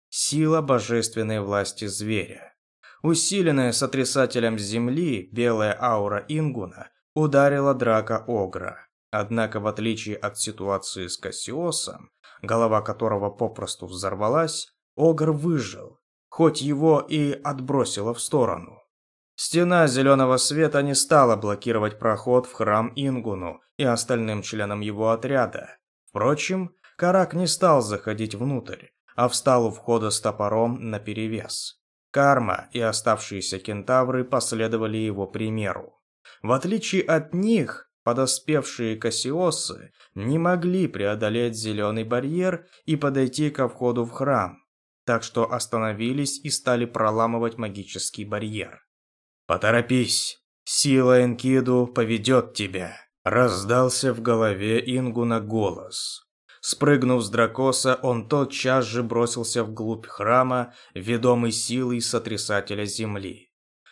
Сила божественной власти зверя. Усиленная сотрясателем земли, белая аура Ингуна ударила Драка-огра. Однако, в отличие от ситуации с Кассиосом, голова которого попросту взорвалась, Огр выжил, хоть его и отбросило в сторону. Стена зеленого света не стала блокировать проход в храм Ингуну и остальным членам его отряда. Впрочем, Карак не стал заходить внутрь, а встал у входа с топором наперевес. Карма и оставшиеся кентавры последовали его примеру. В отличие от них, Подоспевшие кассиосы не могли преодолеть зеленый барьер и подойти ко входу в храм, так что остановились и стали проламывать магический барьер. «Поторопись! Сила Энкиду поведет тебя!» Раздался в голове Ингуна голос. Спрыгнув с дракоса, он тотчас же бросился вглубь храма, ведомый силой сотрясателя земли.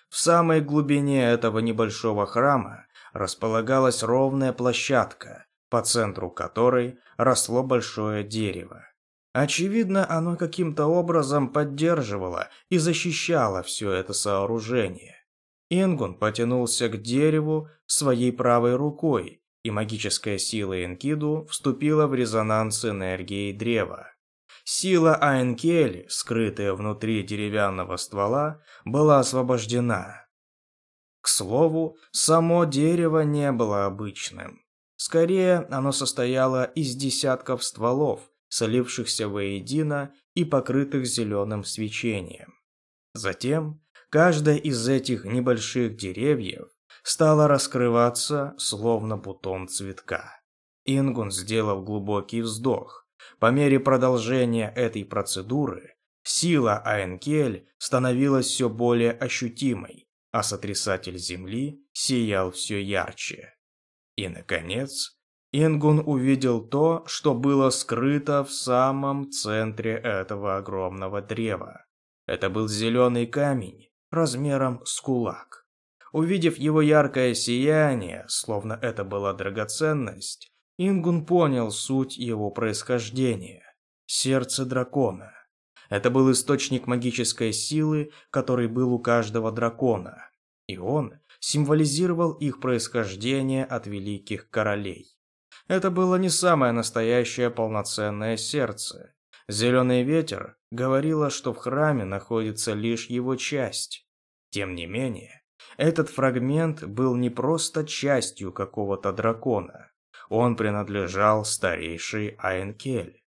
В самой глубине этого небольшого храма располагалась ровная площадка, по центру которой росло большое дерево. Очевидно, оно каким-то образом поддерживало и защищало все это сооружение. Ингун потянулся к дереву своей правой рукой, и магическая сила Энкиду вступила в резонанс с энергией древа. Сила Айнкели, скрытая внутри деревянного ствола, была освобождена, к слову, само дерево не было обычным. Скорее, оно состояло из десятков стволов, солившихся воедино и покрытых зеленым свечением. Затем, каждая из этих небольших деревьев стала раскрываться, словно бутон цветка. Ингун сделал глубокий вздох. По мере продолжения этой процедуры, сила Аэнкель становилась все более ощутимой, а сотрясатель земли сиял все ярче. И, наконец, Ингун увидел то, что было скрыто в самом центре этого огромного древа. Это был зеленый камень размером с кулак. Увидев его яркое сияние, словно это была драгоценность, Ингун понял суть его происхождения – сердце дракона. Это был источник магической силы, который был у каждого дракона, и он символизировал их происхождение от великих королей. Это было не самое настоящее полноценное сердце. Зеленый ветер говорила, что в храме находится лишь его часть. Тем не менее, этот фрагмент был не просто частью какого-то дракона. Он принадлежал старейшей Айнкель.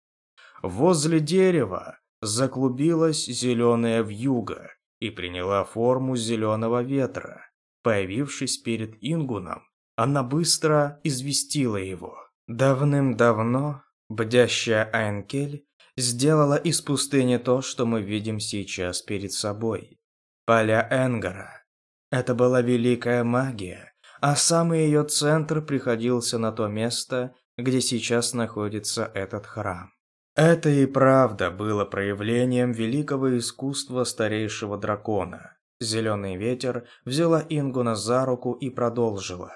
Возле дерева заклубилась зеленая вьюга и приняла форму зеленого ветра. Появившись перед Ингуном, она быстро известила его. Давным-давно бдящая Айнкель сделала из пустыни то, что мы видим сейчас перед собой. Поля Энгара. Это была великая магия, а самый ее центр приходился на то место, где сейчас находится этот храм. Это и правда было проявлением великого искусства старейшего дракона. Зеленый ветер взяла Ингуна за руку и продолжила.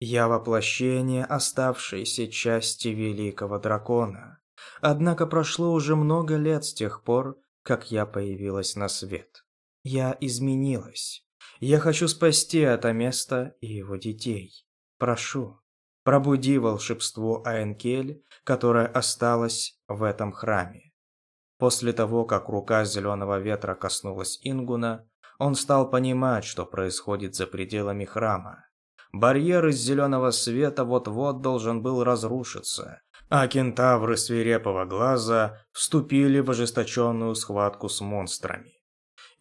«Я воплощение оставшейся части великого дракона. Однако прошло уже много лет с тех пор, как я появилась на свет. Я изменилась. Я хочу спасти это место и его детей. Прошу, пробуди волшебство Аэнкель, которое осталось в этом храме. После того, как рука зеленого ветра коснулась Ингуна, он стал понимать, что происходит за пределами храма. Барьер из зеленого света вот-вот должен был разрушиться, а кентавры свирепого глаза вступили в ожесточенную схватку с монстрами.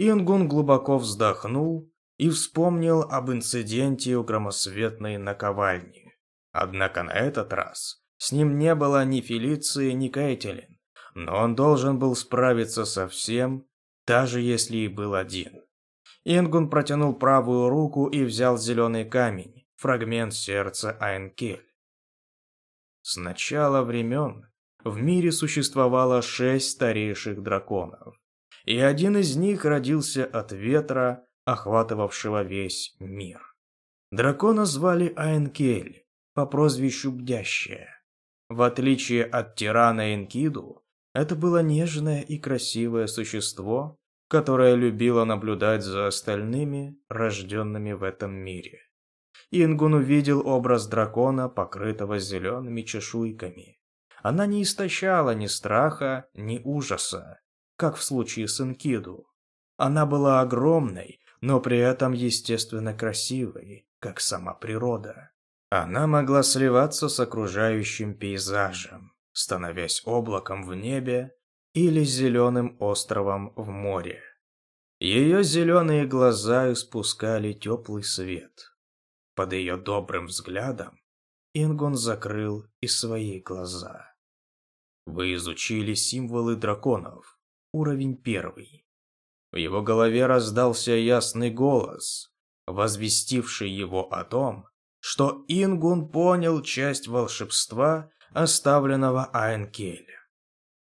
Ингун глубоко вздохнул и вспомнил об инциденте у громосветной наковальни. Однако на этот раз с ним не было ни Фелиции, ни Кейтилин, но он должен был справиться со всем, даже если и был один. Ингун протянул правую руку и взял зеленый камень, фрагмент сердца Айнкель. С начала времен в мире существовало шесть старейших драконов, и один из них родился от ветра, охватывавшего весь мир. Дракона звали Айнкель по прозвищу Бдящая. В отличие от тирана Энкиду, это было нежное и красивое существо, которое любило наблюдать за остальными, рожденными в этом мире. Ингун увидел образ дракона, покрытого зелеными чешуйками. Она не истощала ни страха, ни ужаса, как в случае с Инкиду. Она была огромной, но при этом естественно красивой, как сама природа. Она могла сливаться с окружающим пейзажем, становясь облаком в небе или зеленым островом в море. Ее зеленые глаза испускали теплый свет. Под ее добрым взглядом Ингон закрыл и свои глаза. Вы изучили символы драконов. Уровень первый. В его голове раздался ясный голос, возвестивший его о том, что Ингун понял часть волшебства, оставленного Айнкель.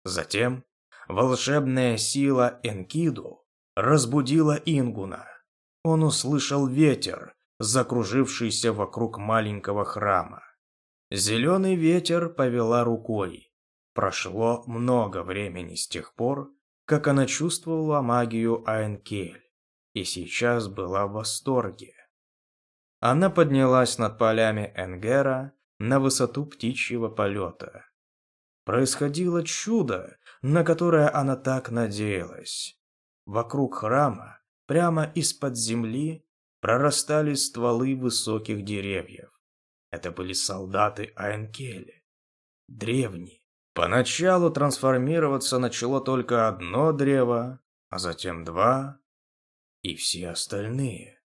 Затем волшебная сила Энкиду разбудила Ингуна. Он услышал ветер, закружившийся вокруг маленького храма. Зеленый ветер повела рукой. Прошло много времени с тех пор, как она чувствовала магию Айнкель, и сейчас была в восторге. Она поднялась над полями Энгера на высоту птичьего полета. Происходило чудо, на которое она так надеялась. Вокруг храма, прямо из-под земли, прорастали стволы высоких деревьев. Это были солдаты Айнкели. Древние. Поначалу трансформироваться начало только одно древо, а затем два, и все остальные.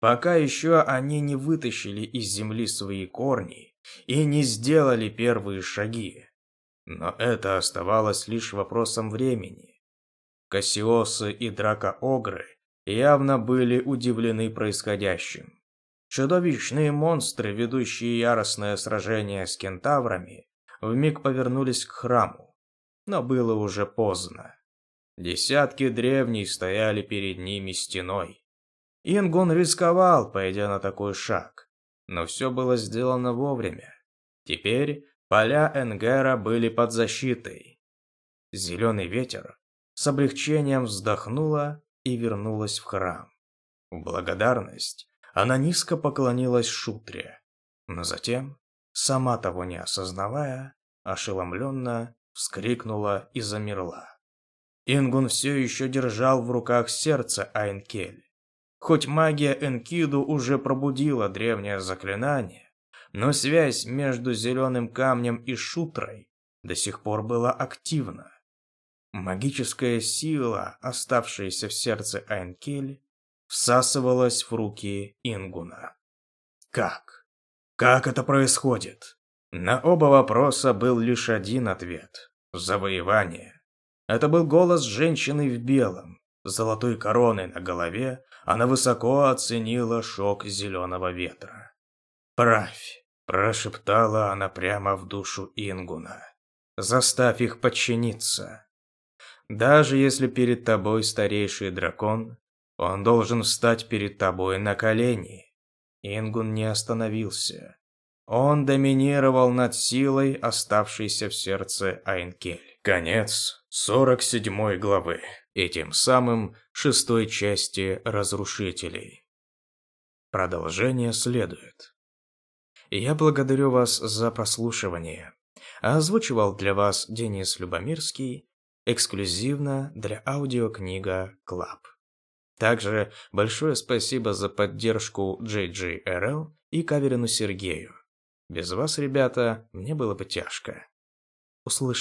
Пока еще они не вытащили из земли свои корни и не сделали первые шаги. Но это оставалось лишь вопросом времени. Кассиосы и Драка-Огры явно были удивлены происходящим. Чудовищные монстры, ведущие яростное сражение с кентаврами, вмиг повернулись к храму. Но было уже поздно. Десятки древних стояли перед ними стеной. Ингун рисковал, пойдя на такой шаг, но все было сделано вовремя. Теперь поля Энгера были под защитой. Зеленый ветер с облегчением вздохнула и вернулась в храм. В благодарность она низко поклонилась Шутре, но затем, сама того не осознавая, ошеломленно вскрикнула и замерла. Ингун все еще держал в руках сердце Айнкель. Хоть магия Энкиду уже пробудила древнее заклинание, но связь между зеленым камнем и шутрой до сих пор была активна. Магическая сила, оставшаяся в сердце Айнкель, всасывалась в руки Ингуна. Как? Как это происходит? На оба вопроса был лишь один ответ – завоевание. Это был голос женщины в белом, с золотой короной на голове, она высоко оценила шок зеленого ветра. «Правь!» – прошептала она прямо в душу Ингуна. «Заставь их подчиниться. Даже если перед тобой старейший дракон, он должен встать перед тобой на колени». Ингун не остановился. Он доминировал над силой, оставшейся в сердце Айнкель. Конец 47 главы и тем самым шестой части Разрушителей. Продолжение следует. Я благодарю вас за прослушивание. Озвучивал для вас Денис Любомирский эксклюзивно для аудиокнига Club. Также большое спасибо за поддержку JGRL и Каверину Сергею. Без вас, ребята, мне было бы тяжко. Услышим.